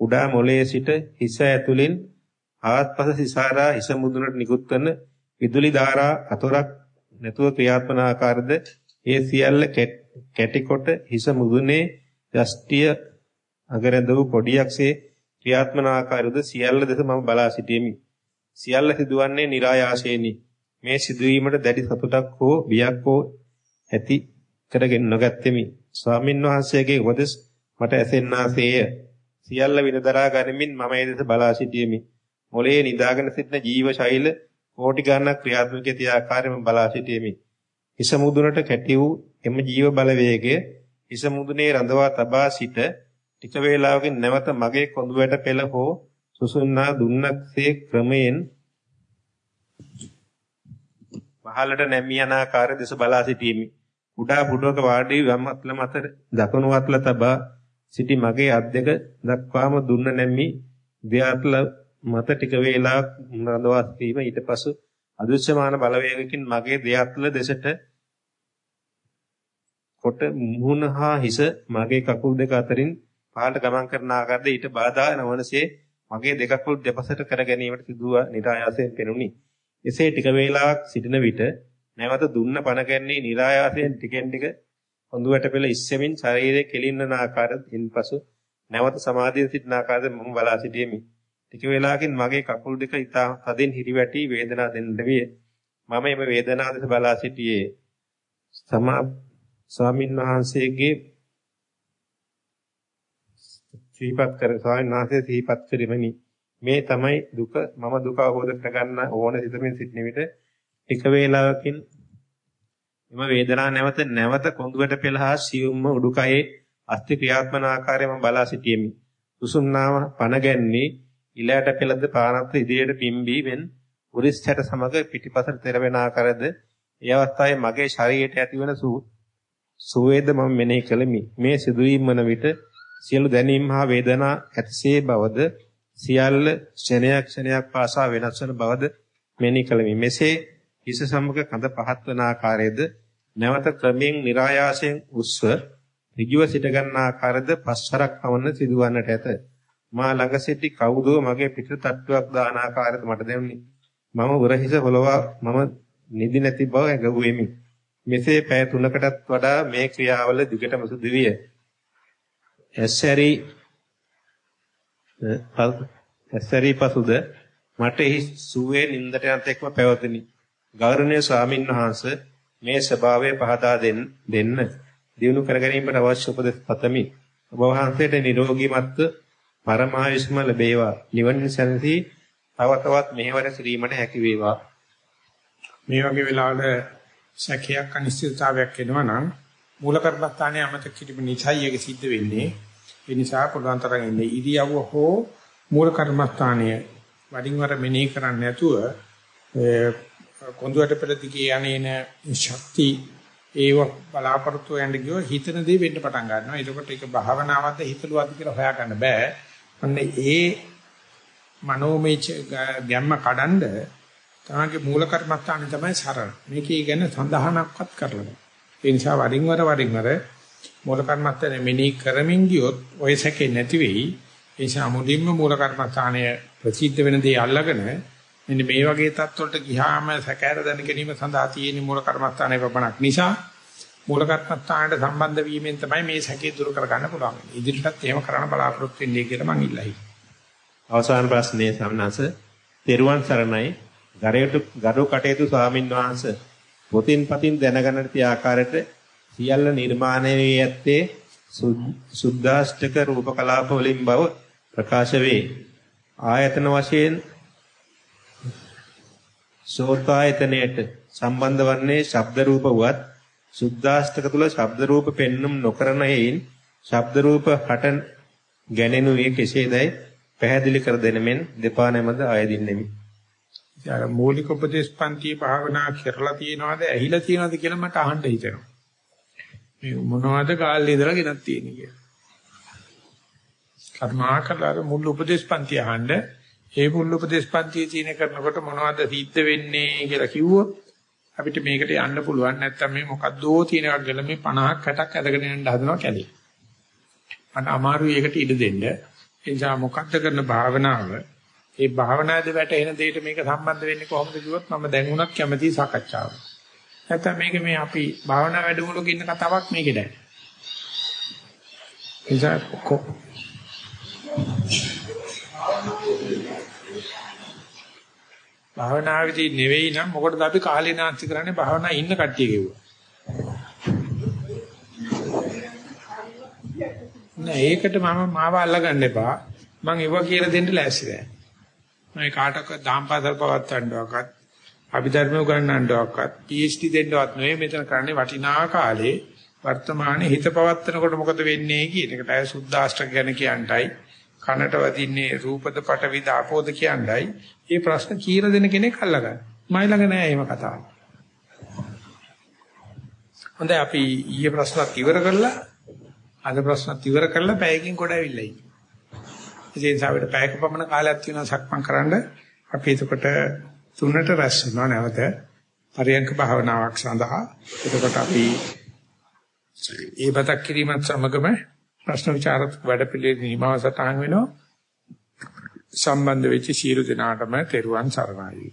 කුඩා මොළයේ සිට හිස ඇතුලින් ආත්පස සිසාරා හිස මුදුනට නිකුත් කරන විදුලි ධාරා අතොරක් නැතුව ක්‍රියාත්මන ආකාරද ඒ සියල්ල කැටි කොට හිස මුදුනේ යෂ්ටිය අගරඳ වූ පොඩියක්සේ ක්‍රියාත්මන ආකාරද සියල්ල දෙස මම බලා සිටියෙමි. සියල්ල සිදුවන්නේ નિરાයාසයෙනි. මේ සිදුවීමට දැඩි සතුටක් හෝ බියක් හෝ ඇති කරගෙන නොගැත්තෙමි. ස්වාමින් වහන්සේගේ උපදෙස් මට ඇසෙන්නාසේය. සියල්ල විනදරා ගනිමින් මම ඒ දෙස බලා සිටියෙමි. මොලේ නිදාගෙන සිටින ජීව ශෛල කෝටි ගණනක් ක්‍රියාත්මක ඇති ආකාරයෙන් බලා සිටියෙමි. හිස මුදුනට කැටි වූ එම ජීව බලවේගය හිස මුදුනේ රඳවා තබා සිට ටික වේලාවකින් නැවත මගේ කොඳු වැට පෙළ හෝ සුසුන්නා දුන්නක්සේ ක්‍රමයෙන් පහළට නැමී යන ආකාරය දෙස බලා සිටීමි. කුඩා පුඩුවක වාඩි වම් අත්ල මත දකුණු අත්ල තබා සිටි මගේ අත් දෙක දක්වාම දුන්න නැමි දෙයත්ල මත ටික වේලාවක් නඳවා සිටීම ඊට පසු අදෘශ්‍යමාන බලවේගකින් මගේ දෙයත්ල දෙසට කොට මුහුණ හා හිස මගේ කකුල් දෙක අතරින් පහළට ගමන් කරන ආකාරයට ඊට බාධා නොවනසේ මගේ දෙකකුළු දෙපසට කර ගැනීමට සිදුව નિરાයාසයෙන් පෙනුනි. එසේ ටික වේලාවක් සිටින විට නැවත දුන්න පණ කැන්නේ નિરાයාසයෙන් ටිකෙන් ටික හොඳුවට පෙළ ඉස්සෙමින් ශරීරයේ කෙලින්නන ආකාරයෙන් පසු නැවත සමාධියෙන් සිටින ආකාරයෙන් මම බලා සිටියෙමි. ටික වේලාවකින් මගේ කකුල් දෙක ඉතා හදින් හිරිවැටි වේදනාව දෙන්නට විය. මම එම වේදනාව දෙස බලා සිටියේ. සමා ස්වාමින් වහන්සේගේ සිහිපත් කර ස්වාමීන් වහන්සේ සිහිපත් කරෙමනි. මේ තමයි දුක මම දුක අවබෝධ කරගන්න ඕන සිතමින් සිටින විට ටික වේලාවකින් එම වේදනාව නැවත නැවත කොඳුවට පෙළහා සියුම්ම උඩුකයේ අස්ති ක්‍රියාත්මන ආකාරය මම බලා සිටියෙමි. සුසුම්නාව පණ ගැන්නේ ඉලයට පෙළද පානත් ඉදිරියට පිම්බී වෙන් උරිස් හැට සමග පිටිපසට තෙරවෙන ආකාරද ඒ අවස්ථාවේ මගේ ශරීරයට ඇතිවන සුවේද මම මෙනෙහි කළෙමි. මේ සිදුවීම් වන විට සියලු දැනීම් හා වේදනා ඇතිසේ බවද සියල්ල ක්ෂණයක් ක්ෂණයක් පාසා වෙනස් වන බවද මෙනෙහි කළෙමි. මෙසේ හිස සමග කඳ පහත් වන ආකාරයේද නැවත ක්‍රමයෙන් નિરાයාසයෙන් උස්ව ඍජුව සිට ගන්නා ආකාරද පස්වරක් පවන්න සිදුවන්නට ඇත. මා ළඟ සිටි කවුදෝ මගේ පිට තට්ටුවක් දාන ආකාරයද මට දැනුනි. මම උරහිස පොළවා මම නිදි නැති බව ඇඟුවෙමි. මෙසේ පැය 3කටත් වඩා මේ ක්‍රියාවල දිගටම සිදු විය. ඇස්සරි ඇස්සරි පසුද මට එහි සුවේ නින්දට යනත් එක්ම පැවතුනි. ගෞරවනීය ස්වාමින් වහන්සේ මේ ස්වභාවය පහදා දෙන්න දෙන්න දිනු කර ගැනීමට අවශ්‍ය උපදෙස් පතමි. ඔබ වහන්සේට නිරෝගීමත්ව පරමායුෂ්ම ලැබේවා. නිවන සැනසී තව තවත් මෙහෙවර කිරීමට හැකි වේවා. මේ වගේ වෙලාවල සැකයක් අනිශ්චිතතාවයක් එනවා නම් මූල කර්මස්ථානයේ අමතක කිරීම නිසායි ඒක සිද්ධ වෙන්නේ. ඒ නිසා පුළුවන් තරම් ඉන්නේ ඉරියව්ව හෝ මූල කර්මස්ථානයේ වඩින් වර මෙනෙහි කරන්නේ නැතුව කොඳුයට පෙළ දිගේ යන්නේන ශක්ති ඒව බලාපොරොත්තු වෙන්න ගියෝ හිතන දේ වෙන්න පටන් ගන්නවා. එතකොට ඒක භාවනාවක්ද හිතලුවක්ද කියලා හොයාගන්න බෑ. අන්න ඒ මනෝමය ගැම්ම කඩන්ඩ තමගේ මූල කර්මස්ථානේ තමයි සරල. මේකේ ගැන සඳහනක්වත් කරලා ඒ නිසා වරින් වර වරින් වර මූල කර්මස්ථානේ මෙනෙහි කරමින් ගියොත් ඔය සැකේ නැති වෙයි. ඒ නිසා මුලින්ම මූල කර්මස්ථානය ප්‍රසිද්ධ වෙන දේ අල්ලගෙන මෙන්න මේ වගේ තත්ත්වවලට ගියාම සැකහැර දැන ගැනීම සඳහා තියෙන මූල කර්මස්ථානයේ ප්‍රබණක් නිසා මූල කර්මස්ථානයට සම්බන්ධ වීමෙන් තමයි මේ සැකේ දුරු කරගන්න පුළුවන්. ඉදිරියටත් එහෙම කරන්න බලාපොරොත්තු වෙන්නේ කියලා මම ඉල්ලයි. අවසාන ප්‍රශ්නේ සම්නස තෙරුවන් සරණයි ගරේට ගරු කටයුතු ස්වාමින් වහන්සේ පොතින් පතින් දැනගන්නට තිය ආකාරයට සියල්ල නිර්මාණය වී ඇත්තේ සුද්ධාෂ්ටක රූප කලාප වලින් බව ප්‍රකාශ වේ. ආයතන වශයෙන් සෝතායතනයට සම්බන්ධ වන්නේ ශබ්ද රූප වත් සුද්ධාෂ්ටක තුල ශබ්ද රූප පෙන්눔 නොකරන හේයින් ශබ්ද රූප හට ගැනෙනුයේ කෙසේදයි පැහැදිලි කර දෙන මෙන් දෙපා නැමද ආයදින්නෙමි. ඊට මූලික උපදේශ පන්ති භාවනා කරලා තියනවාද ඇහිලා තියනවාද කියලා මට අහන්න හිතෙනවා. මේ මොනවද කාලේ ඉඳලා ගෙනත් තියෙන්නේ කියලා. කර්මාකලාර මුල් උපදේශ පන්ති අහන්න ඒ මුල් උපදේශ පන්තියේ තියෙන කරනකොට මොනවද සිද්ධ වෙන්නේ කියලා කිව්වොත් අපිට මේකට යන්න පුළුවන් නැත්තම් මේ මොකද්දෝ තියෙන එකක් ගල මේ 50ක් 60ක් ඇදගෙන යන්න හදනවා කැලේ. මට අමාරුයි ඒකට ඉඩ දෙන්න. ඒ නිසා මොකද්ද කරන භාවනාව ඒ භාවනාවේ වැටෙන දෙයට මේක සම්බන්ධ වෙන්නේ කොහොමද කිව්වොත් මම දැන් උනත් කැමති සාකච්ඡාවක්. නැත්තම් මේක මේ අපි භාවනා වැඩමුළුවක ඉන්න කතාවක් මේකේ දැන්. එනිසා කො භාවනාවේදී නෙවෙයි නම් මොකටද අපි කාලේ නාස්ති කරන්නේ භාවනා ඉන්න කට්ටිය කිව්වා. නෑ ඒකට මම මාව අල්ලගන්න එපා. මං ඒව කියලා දෙන්න ලෑස්ති නෑ. මම කාටවත් දාම්පාසල් පවත්වන්නවක්වත් අභිධර්ම උගන්වන්නවක්වත් PhD දෙන්නවත් නෙවෙයි මෙතන කරන්නේ වටිනා කාලේ වර්තමානයේ හිත පවත්නකොට මොකද වෙන්නේ කියන එකට අය සුද්දාෂ්ටක ගැන කියන්ටයි කනට වදින්නේ රූපද පටවිද ආපෝද කියන්ටයි මේ ප්‍රශ්න කීර දෙන කෙනෙක් අල්ලගන්න. මයි ළඟ නෑ එහෙම කතාවක්. හොඳයි අපි ඊයේ ප්‍රශ්නත් ඉවර කරලා අද ප්‍රශ්න ඉවර කරලා පැයකින් කොට ඇවිල්ලා ඉන්නේ. ඒ නිසා අපිට පැයක පමණ කාලයක් තියෙනවා සක්මන් කරන්න. අපි එතකොට තුනට රැස් වෙනවා නැවත පරියන්ක භාවනාවක් සඳහා. එතකොට අපි ඒ බතක් කිරීමත් සමගම ප්‍රශ්න විචාරත් වැඩපිළිවෙල නිමාව සටහන් වෙනවා. සම්බන්ධ වෙච්ච සියලු දෙනාටම තෙරුවන් සරණයි.